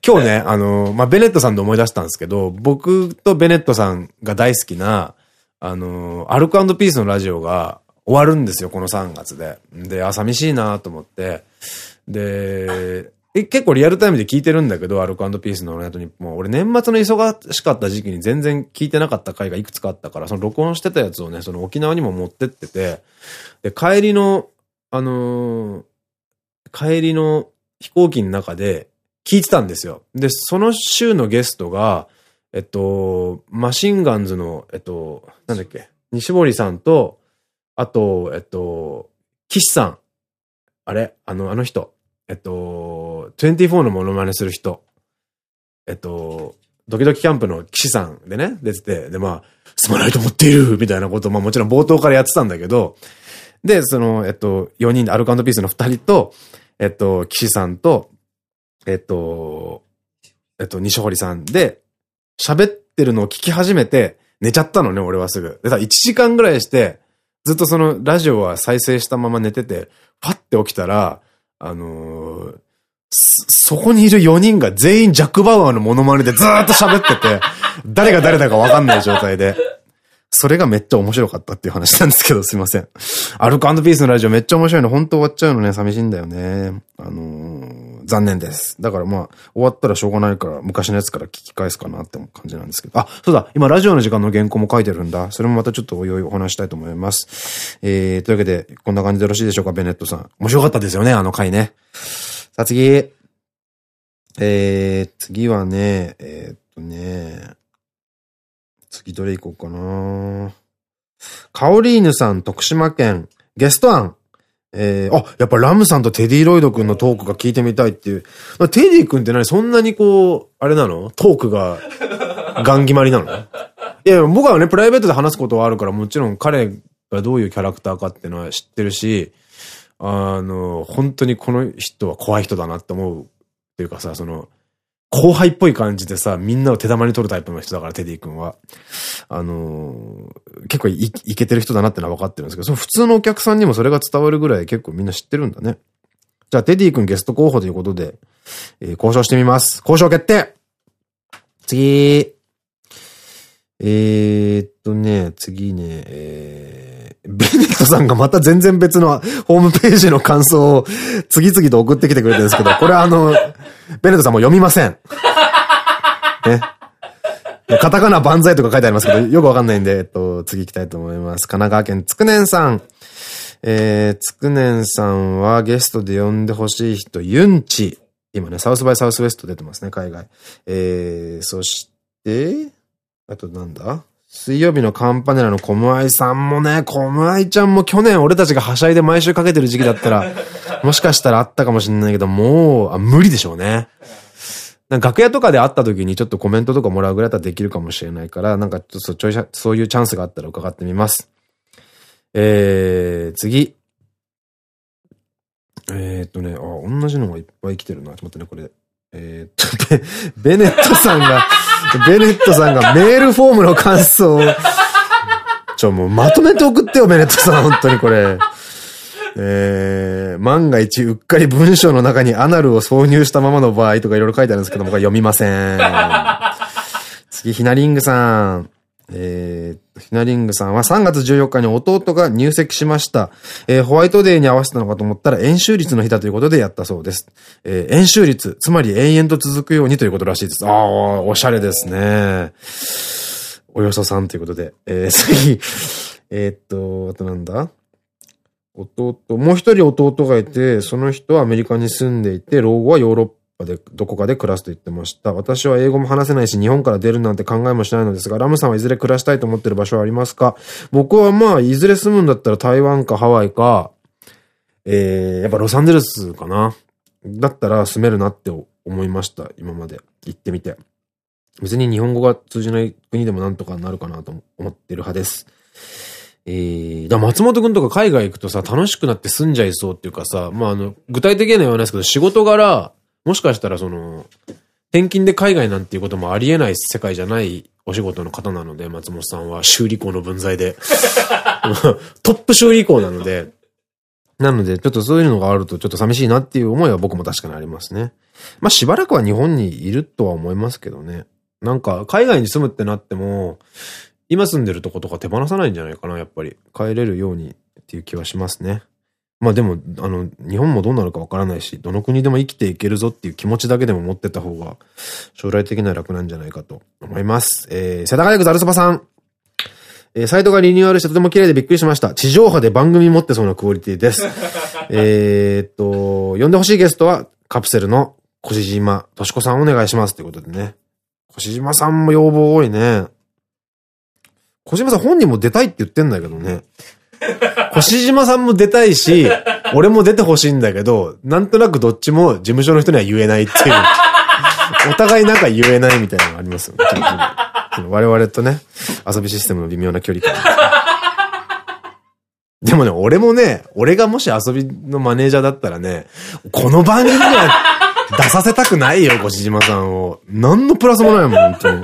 今日ね、あのーまあ、ベネットさんで思い出したんですけど、僕とベネットさんが大好きな、あのーアルコピースのラジオが終わるんですよ、この3月で。で、あ、寂しいなと思って。で、え結構リアルタイムで聞いてるんだけど、アルコピースのオールナイトニッポン。俺年末の忙しかった時期に全然聞いてなかった回がいくつかあったから、その録音してたやつをね、その沖縄にも持ってってて、で、帰りの、あのー帰りの飛行機の中で聞いてたんですよ。で、その週のゲストが、えっと、マシンガンズの、えっと、なんだっけ、西堀さんと、あと、えっと、岸さん。あれ？あの、あの人。えっと、24のモノマネする人。えっと、ドキドキキャンプの岸さんでね、出てて、で、まあ、すまないと思っているみたいなことを、まあもちろん冒頭からやってたんだけど、で、その、えっと、4人でアルカンドピースの2人と、えっと、岸さんと、えっと、えっと、西堀さんで、喋ってるのを聞き始めて、寝ちゃったのね、俺はすぐ。で、さ、1時間ぐらいして、ずっとそのラジオは再生したまま寝てて、パッて起きたら、あのーそこにいる4人が全員ジャック・バウアーのモノマネでずーっと喋ってて、誰が誰だかわかんない状態で。それがめっちゃ面白かったっていう話なんですけど、すいません。アルコピースのラジオめっちゃ面白いの、本当終わっちゃうのね、寂しいんだよね。あのー残念です。だからまあ、終わったらしょうがないから、昔のやつから聞き返すかなって感じなんですけど。あ、そうだ、今ラジオの時間の原稿も書いてるんだ。それもまたちょっとおいおいお話したいと思います。えー、というわけで、こんな感じでよろしいでしょうか、ベネットさん。面白かったですよね、あの回ね。さあ次。えー、次はね、えー、っとね、次どれ行こうかなカオリーヌさん、徳島県、ゲスト案。えー、あ、やっぱラムさんとテディロイド君のトークが聞いてみたいっていう。テディ君って何そんなにこう、あれなの？トークが、ガン決まりなの？いや、僕はね、プライベートで話すことはあるから、もちろん彼がどういうキャラクターかっていうのは知ってるし、あの、本当にこの人は怖い人だなって思うっていうかさ、その、後輩っぽい感じでさ、みんなを手玉に取るタイプの人だから、テディ君は。あのー結構いいけてる人だなってのは分かってるんですけど、その普通のお客さんにもそれが伝わるぐらい結構みんな知ってるんだね。じゃあ、テディ君ゲスト候補ということで、えー交渉してみます。交渉決定次。えー、っとね、次ね、えー、ベネットさんがまた全然別のホームページの感想を次々と送ってきてくれてるんですけど、これあの、ベネットさんも読みません。ね。カタカナ万歳とか書いてありますけど、よくわかんないんで、えっと、次行きたいと思います。神奈川県つくねんさん。えー、つくねんさんはゲストで呼んでほしい人、ユンチ。今ね、サウスバイサウスウェスト出てますね、海外。えー、そして、あとなんだ？水曜日のカンパネラのコムアイさんもね、コムアイちゃんも去年俺たちがはしゃいで毎週かけてる時期だったら、もしかしたらあったかもしれないけど、もう、あ無理でしょうね。なんか楽屋とかで会った時にちょっとコメントとかもらうぐらいだったらできるかもしれないから、なんかちょっとちょいしゃそういうチャンスがあったら伺ってみます。えー、次。えー、っとね、あ、同じのがいっぱい来てるな。ちょっと待ってね、これ。えー、っと、ベネットさんが、ベネットさんがメールフォームの感想を、ちょ、もうまとめて送ってよ、ベネットさん、本当にこれ。えー、万が一、うっかり文章の中にアナルを挿入したままの場合とかいろいろ書いてあるんですけども、これ読みません。次、ひなリングさん。えー、ひなリングさんは3月14日に弟が入籍しました。えー、ホワイトデーに合わせたのかと思ったら、円周率の日だということでやったそうです。えー、円周率、つまり永遠と続くようにということらしいです。ああ、おしゃれですね。およそ3ということで。えー、次。えっと、あとなんだ？弟、もう一人弟がいて、その人はアメリカに住んでいて、老後はヨーロッで、どこかで暮らすと言ってました。私は英語も話せないし、日本から出るなんて考えもしないのですが、ラムさんはいずれ暮らしたいと思ってる場所はありますか？僕はまあ、いずれ住むんだったら台湾かハワイか、えー、やっぱロサンゼルスかな。だったら住めるなって思いました、今まで。行ってみて。別に日本語が通じない国でもなんとかなるかなと思ってる派です。えー、だ松本くんとか海外行くとさ、楽しくなって住んじゃいそうっていうかさ、まあ、あの、具体的には言わないですけど、仕事柄、もしかしたらその、転勤で海外なんていうこともありえない世界じゃないお仕事の方なので、松本さんは修理工の分際で。トップ修理工なので、なので、ちょっとそういうのがあるとちょっと寂しいなっていう思いは僕も確かにありますね。まあしばらくは日本にいるとは思いますけどね。なんか、海外に住むってなっても、今住んでるとことか手放さないんじゃないかな、やっぱり。帰れるようにっていう気はしますね。まあでも、あの、日本もどうなるかわからないし、どの国でも生きていけるぞっていう気持ちだけでも持ってた方が、将来的には楽なんじゃないかと思います。えー、世田谷区ざるそばさん。えー、サイトがリニューアルしてとても綺麗でびっくりしました。地上波で番組持ってそうなクオリティです。えーっと、呼んでほしいゲストは、カプセルの越島としこさんお願いしますということでね。越島さんも要望多いね。小島さん本人も出たいって言ってんだけどね。星島さんも出たいし、俺も出てほしいんだけど、なんとなくどっちも事務所の人には言えないっていう。お互いなんか言えないみたいなのがありますよ ね。我々とね、遊びシステムの微妙な距離感。でもね、俺もね、俺がもし遊びのマネージャーだったらね、この番組には出させたくないよ、越島さんを。何のプラスもないもん、本当に。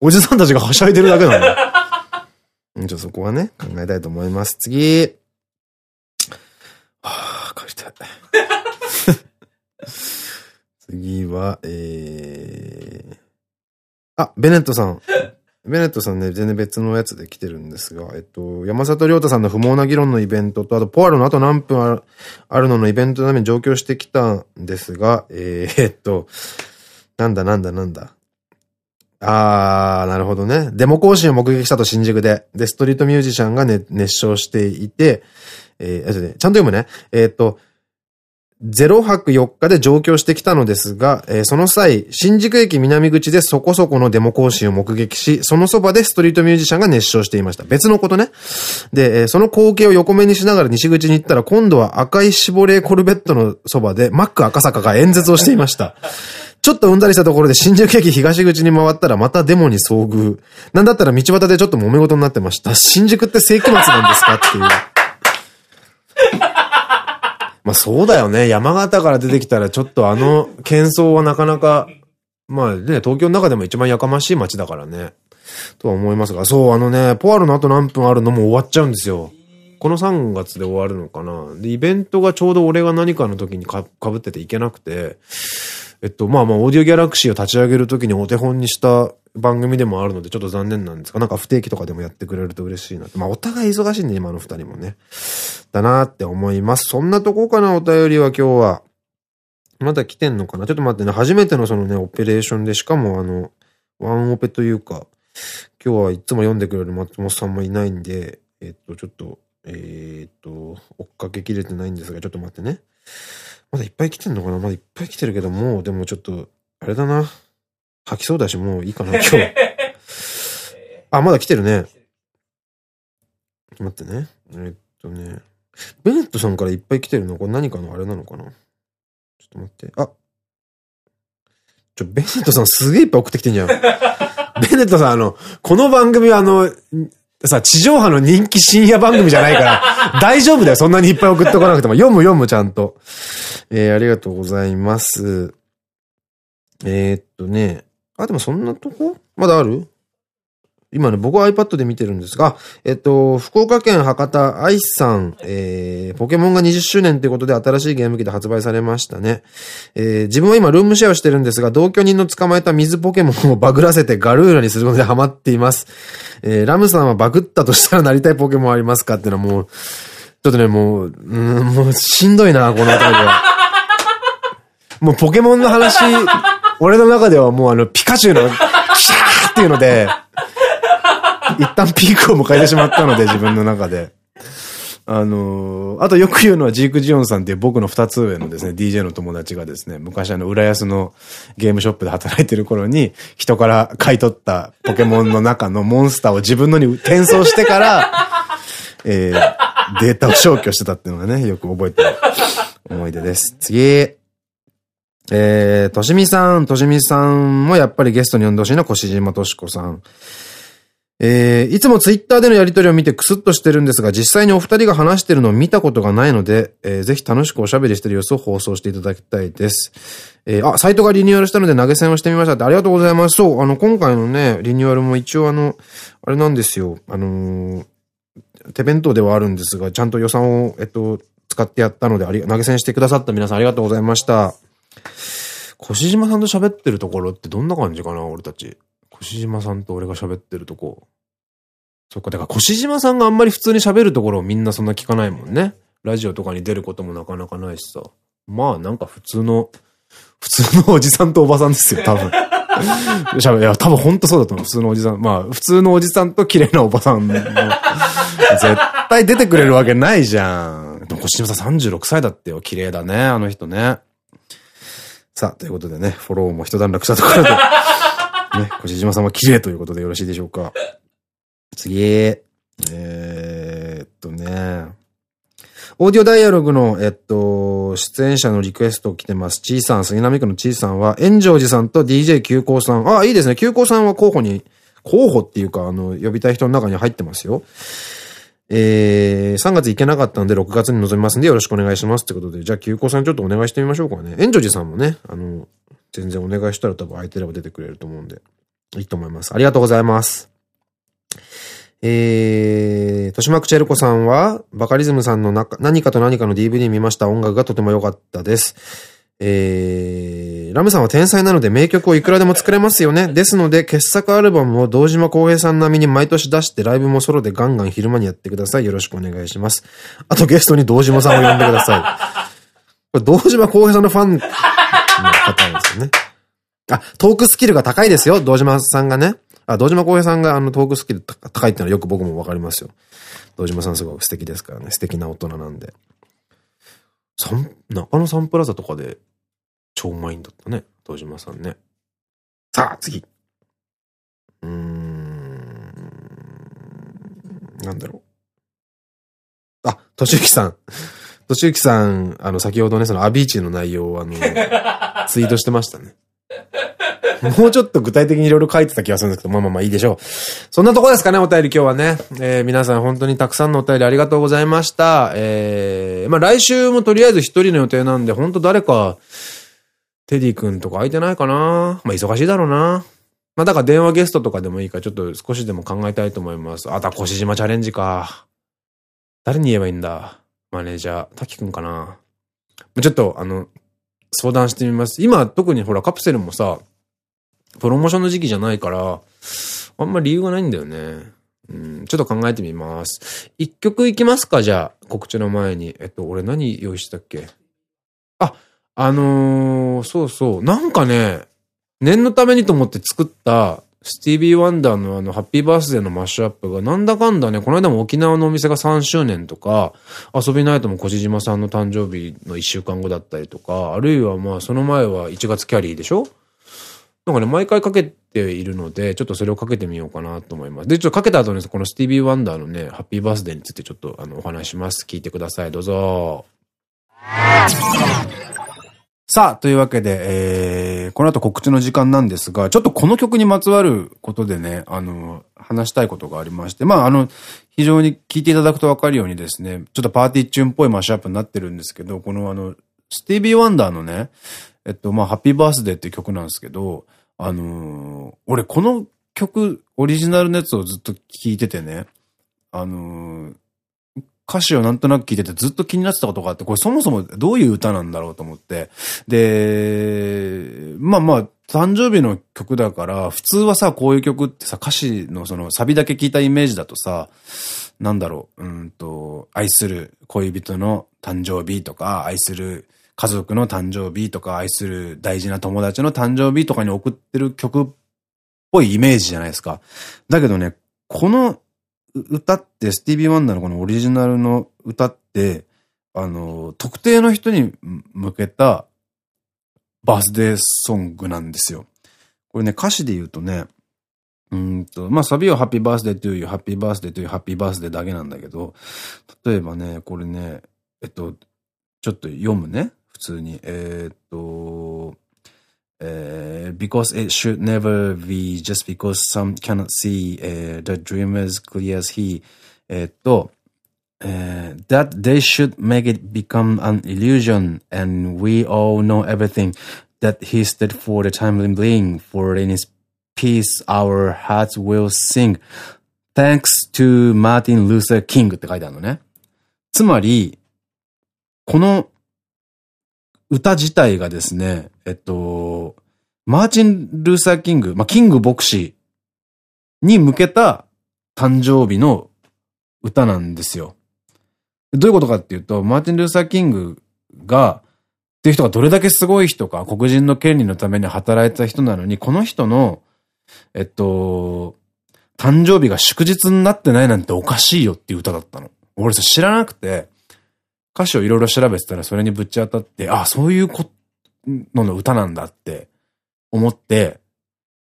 おじさんたちがはしゃいでるだけなの。うんちょそこはね、考えたいと思います。次。はぁ、帰りたい。次は、えー、あ、ベネットさん。ベネットさんね、全然別のやつで来てるんですが、えっと、山里亮太さんの不毛な議論のイベントと、あと、ポアロのあと何分あるあるののイベントのために上京してきたんですが、えー、えっと、なんだなんだなんだ。あー、なるほどね。デモ行進を目撃したと新宿で。で、ストリートミュージシャンがね、熱唱していて、えー、ちゃんと読むね。えーっと、0泊4日で上京してきたのですが、えーその際、新宿駅南口でそこそこのデモ行進を目撃し、そのそばでストリートミュージシャンが熱唱していました。別のことね。で、えーその光景を横目にしながら西口に行ったら、今度は赤いシボレーコルベットのそばで、マック赤坂が演説をしていました。ちょっとうんざりしたところで新宿駅東口に回ったらまたデモに遭遇。なんだったら道端でちょっと揉め事になってました。新宿って世紀末なんですかっていう。まあそうだよね。山形から出てきたらちょっとあの喧騒はなかなか、まあね、東京の中でも一番やかましい街だからね。とは思いますが、そう、あのね、ポアロのあと何分あるのも終わっちゃうんですよ。この3月で終わるのかな。で、イベントがちょうど俺が何かの時にか被ってていけなくて、えっと、まあまあ、オーディオギャラクシーを立ち上げるときにお手本にした番組でもあるので、ちょっと残念なんですが、なんか不定期とかでもやってくれると嬉しいなって。まあ、お互い忙しいんで、今の二人もね。だなって思います。そんなとこかな、お便りは今日は。まだ来てんのかな？ちょっと待ってね、初めてのそのね、オペレーションで、しかもあの、ワンオペというか、今日はいつも読んでくれる松本さんもいないんで、えっと、ちょっと、えーっと、追っかけきれてないんですが、ちょっと待ってね。まだいっぱい来てんのかな？まだいっぱい来てるけど、もう、でもちょっと、あれだな。吐きそうだし、もういいかな、今日。あ、まだ来てるね。待ってね。えーっとね。ベネットさんからいっぱい来てるの？これ何かのあれなのかな？ちょっと待って。あ。ちょ、ベネットさんすげえいっぱい送ってきてんじゃん。ベネットさん、あの、この番組はあの、さ、地上波の人気深夜番組じゃないから、大丈夫だよ。そんなにいっぱい送ってこなくても。読む読む、ちゃんと。えー、ありがとうございます。えー、っとね。あ、でもそんなとこ？まだある？今ね、僕は iPad で見てるんですが、えっと、福岡県博多アイスさん、えー、ポケモンが20周年ということで新しいゲーム機で発売されましたね。えー、自分は今ルームシェアをしてるんですが、同居人の捕まえた水ポケモンをバグらせてガルーラにするのでハマっています。えー、ラムさんはバグったとしたらなりたいポケモンありますかっていうのはもう、ちょっとね、もう、うん、もうしんどいな、この辺りは。もうポケモンの話、俺の中ではもうあの、ピカチュウの、キャーっていうので、一旦ピークを迎えてしまったので、自分の中で。あのーあとよく言うのはジーク・ジオンさんっていう僕の二つ上のですね、DJ の友達がですね、昔あの、浦安のゲームショップで働いてる頃に、人から買い取ったポケモンの中のモンスターを自分のに転送してから、えー、データを消去してたっていうのがね、よく覚えてる思い出です。次。えー、としみさん、としみさんもやっぱりゲストに呼んでほしいのは越島としこさん。えー、いつもツイッターでのやりとりを見てクスッとしてるんですが、実際にお二人が話してるのを見たことがないので、えー、ぜひ楽しくおしゃべりしてる様子を放送していただきたいです。えー、あ、サイトがリニューアルしたので投げ銭をしてみましたってありがとうございます。そう、あの、今回のね、リニューアルも一応あの、あれなんですよ。あのー手弁当ではあるんですが、ちゃんと予算を、えっと、使ってやったので、あり、投げ銭してくださった皆さんありがとうございました。越島さんと喋ってるところってどんな感じかな、俺たち。越島さんと俺が喋ってるとこ。そっか、だから越島さんがあんまり普通に喋るところをみんなそんな聞かないもんね。ラジオとかに出ることもなかなかないしさ。まあなんか普通の、普通のおじさんとおばさんですよ、多分。いや、多分本当そうだと思う。普通のおじさん。まあ、普通のおじさんと綺麗なおばさんの。絶対出てくれるわけないじゃん。でも、越島さん36歳だってよ。綺麗だね、あの人ね。さあ、ということでね、フォローも一段落したところで。ね、越島さんは綺麗ということでよろしいでしょうか。次。えーっとね。オーディオダイアログの、えっと、出演者のリクエスト来てます。ちーさん、杉並区のちーさんは、炎上寺さんと DJ 急行さん。あ、いいですね。急行さんは候補に、候補っていうか、あの、呼びたい人の中に入ってますよ。えー、3月行けなかったんで6月に臨みますんでよろしくお願いしますってことで、じゃあ急行さんちょっとお願いしてみましょうかね。炎上寺さんもね、あの、全然お願いしたら多分空いてれば出てくれると思うんで、いいと思います。ありがとうございます。えー、豊島区チェルコさんは、バカリズムさんの中何かと何かの DVD 見ました音楽がとても良かったです。えー、ラムさんは天才なので名曲をいくらでも作れますよね。ですので、傑作アルバムを堂島康平さん並みに毎年出してライブもソロでガンガン昼間にやってください。よろしくお願いします。あとゲストに堂島さんを呼んでください。これ堂島康平さんのファン方ですよね。あ、トークスキルが高いですよ。堂島さんがね。あ、堂島康平さんがあのトークスキル高いっていうのはよく僕もわかりますよ。堂島さんすごい素敵ですからね。素敵な大人なんで。サン、中野サンプラザとかで超うまいんだったね。堂島さんね。さあ、次。うーん。なんだろう。あ、としゆきさん。としゆきさん、あの、先ほどね、そのアビーチの内容をあの、ツイートしてましたね。もうちょっと具体的にいろいろ書いてた気がするんですけど、まあまあまあいいでしょう。そんなとこですかね、お便り今日はね。えー、皆さん本当にたくさんのお便りありがとうございました。えー、まあ来週もとりあえず一人の予定なんで、本当誰か、テディ君とか空いてないかな？まあ忙しいだろうな。まあだから電話ゲストとかでもいいから、ちょっと少しでも考えたいと思います。あとは越島チャレンジか。誰に言えばいいんだ？マネージャー。滝君かなちょっと、あの、相談してみます。今、特にほら、カプセルもさ、プロモーションの時期じゃないから、あんまり理由がないんだよね。うん、ちょっと考えてみます。一曲いきますかじゃあ、告知の前に。えっと、俺何用意してたっけ？あ、あのー、そうそう。なんかね、念のためにと思って作った、スティービー・ワンダーのあの、ハッピーバースデーのマッシュアップが、なんだかんだね、この間も沖縄のお店が3周年とか、遊びナイトも小島さんの誕生日の1週間後だったりとか、あるいはまあ、その前は1月キャリーでしょ？なんかね、毎回かけているので、ちょっとそれをかけてみようかなと思います。で、ちょっとかけた後に、このスティービー・ワンダーのね、ハッピーバースデーについてちょっとあの、お話します。聞いてください。どうぞ。さあ、というわけで、えー、この後告知の時間なんですが、ちょっとこの曲にまつわることでね、あの、話したいことがありまして、まあ、あの、非常に聞いていただくとわかるようにですね、ちょっとパーティーチューンっぽいマッシュアップになってるんですけど、このあの、スティービー・ワンダーのね、えっと、まあ、ハッピーバースデーっていう曲なんですけど、あのー俺この曲、オリジナルのやつをずっと聴いててね、あのー歌詞をなんとなく聞いててずっと気になってたことがあって、これそもそもどういう歌なんだろうと思って。で、まあまあ、誕生日の曲だから、普通はさ、こういう曲ってさ、歌詞のそのサビだけ聞いたイメージだとさ、なんだろう、うんと、愛する恋人の誕生日とか、愛する家族の誕生日とか、愛する大事な友達の誕生日とかに送ってる曲っぽいイメージじゃないですか。だけどね、この歌って、スティービー・ワンダーのこのオリジナルの歌って、あの、特定の人に向けたバースデーソングなんですよ。これね、歌詞で言うとね、うんと、まあ、サビはハッピーバースデーという、ハッピーバースデーという、ハッピーバースデーだけなんだけど、例えばね、これね、えっと、ちょっと読むね、普通に。えーっと、Uh, because it should never be just because some cannot see uh, the dreamers clear as he. Uh, thought, uh, that they should make it become an illusion, and we all know everything that he stood for the time being. For in his peace, our hearts will sing. Thanks to Martin Luther King って書いてあるのね。つまり、この歌自体がですね、えっと、マーチン・ルーサー・キング、まあ、キング牧師に向けた誕生日の歌なんですよ。どういうことかっていうと、マーチン・ルーサー・キングが、っていう人がどれだけすごい人か、黒人の権利のために働いた人なのに、この人の、えっと、誕生日が祝日になってないなんておかしいよっていう歌だったの。俺それ知らなくて、歌詞をいろいろ調べてたらそれにぶち当たって、あ、そういうこのの歌なんだって思って、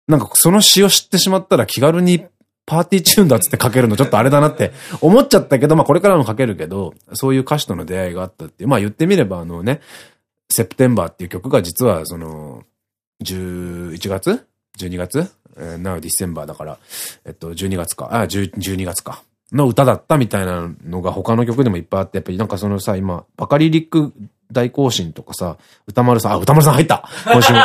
なんかその詩を知ってしまったら気軽にパーティーチューンだっつって書けるのちょっとあれだなって思っちゃったけど、まあこれからも書けるけど、そういう歌詞との出会いがあったっていう。まあ言ってみればあのね、セプテンバーっていう曲が実はその、11月 ?12 月？えー、なディセンバーだから、えっと、12月か、あ、10 12月か。の歌だったみたいなのが他の曲でもいっぱいあって、やっぱりなんかそのさ、今、バカリリック大行進とかさ、歌丸さん、あ、歌丸さん入った今週も。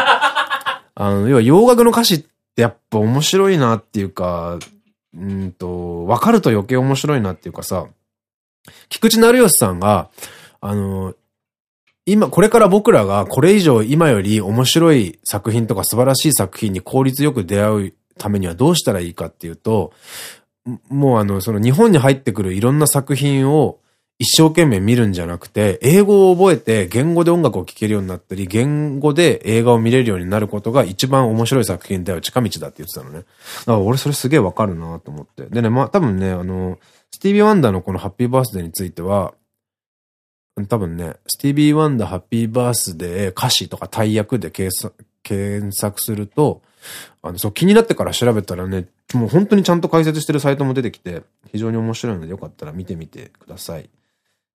あの、要は洋楽の歌詞ってやっぱ面白いなっていうか、うんと、わかると余計面白いなっていうかさ、菊池成吉さんが、あの、今、これから僕らがこれ以上今より面白い作品とか素晴らしい作品に効率よく出会うためにはどうしたらいいかっていうと、もうあの、その日本に入ってくるいろんな作品を一生懸命見るんじゃなくて、英語を覚えて原語で音楽を聴けるようになったり、原語で映画を見れるようになることが一番面白い作品だよ、近道だって言ってたのね。だから俺それすげえわかるなと思って。でね、まあ多分ね、あの、スティービー・ワンダーのこのハッピーバースデーについては、多分ね、スティービー・ワンダーハッピーバースデー歌詞とか対訳で検索すると、あの、そう気になってから調べたらね、もう本当にちゃんと解説してるサイトも出てきて、非常に面白いのでよかったら見てみてください。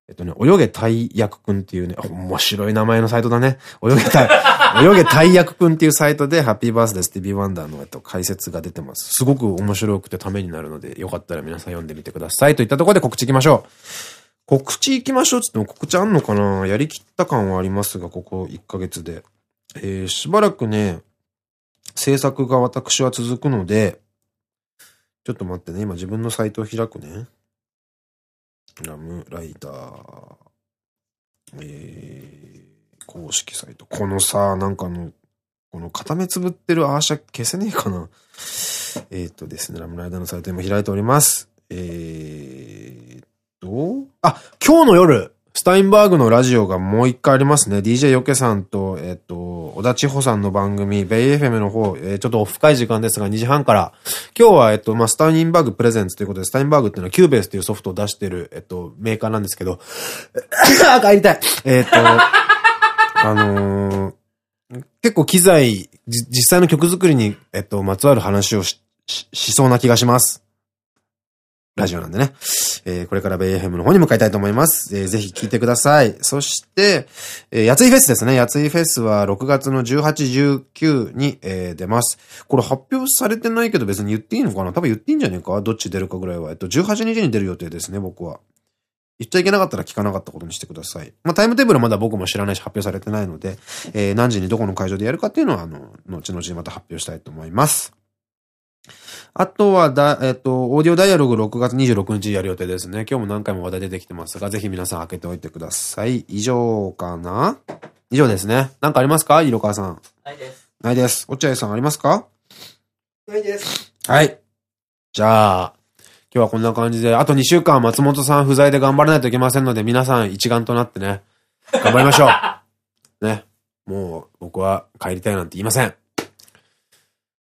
えっとね、泳げ大役くんっていうね、面白い名前のサイトだね。泳げ大、泳げ大役くんっていうサイトで、ハッピーバースデースティービー・ワンダーの、えっと、解説が出てます。すごく面白くてためになるので、よかったら皆さん読んでみてください。といったところで告知行きましょう。告知行きましょうっつっても告知あんのかな？やりきった感はありますが、ここ1ヶ月で。えー、しばらくね、制作が私は続くので、ちょっと待ってね、今自分のサイトを開くね。ラムライダー、えー、公式サイト。このさ、なんかの、この片目つぶってるアーシャ消せねえかな。えっとですね、ラムライダーのサイト今開いております。えーっと、あ、今日の夜、スタインバーグのラジオがもう一回ありますね。DJ ヨケさんと、えっと、小田千穂さんの番組、ベイ FM の方、えーちょっと深い時間ですが、2時半から。今日は、えっと、まあ、スタインバーグプレゼンツということで、スタインバーグっていうのはキューベースというソフトを出してる、えっと、メーカーなんですけど、帰りたい。えっと、あの結構機材、実際の曲作りに、えっと、まつわる話をし、し、しそうな気がします。ラジオなんでね。えーこれからベイエフエムの方に向かいたいと思います。えーぜひ聞いてください。そして、えー、やついフェスですね。やついフェスは6月の18、19に、えー出ます。これ発表されてないけど別に言っていいのかな？多分言っていいんじゃねえか？どっち出るかぐらいは。えっと、18日に出る予定ですね、僕は。言っちゃいけなかったら聞かなかったことにしてください。まあ、タイムテーブルまだ僕も知らないし発表されてないので、えー何時にどこの会場でやるかっていうのは、あの、後々また発表したいと思います。あとはだ、えっ、と、オーディオダイアログ6月26日やる予定ですね。今日も何回も話題出てきてますが、ぜひ皆さん開けておいてください。以上かな？以上ですね。なんかありますか？色川さん。ないです。ないです。落合さんありますか？ないです。はい。じゃあ、今日はこんな感じで、あと2週間松本さん不在で頑張らないといけませんので、皆さん一丸となってね、頑張りましょう。ね。もう、僕は帰りたいなんて言いません。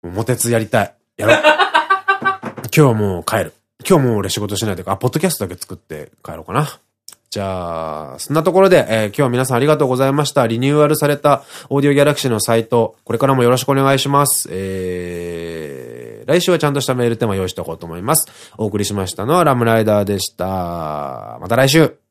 もう、モテツやりたい。やろう。今日はもう帰る。今日もう俺仕事しないというか、あ、ポッドキャストだけ作って帰ろうかな。じゃあ、そんなところで、えー今日は皆さんありがとうございました。リニューアルされたオーディオギャラクシーのサイト、これからもよろしくお願いします。えー、来週はちゃんとしたメールテーマ用意しておこうと思います。お送りしましたのはラムライダーでした。また来週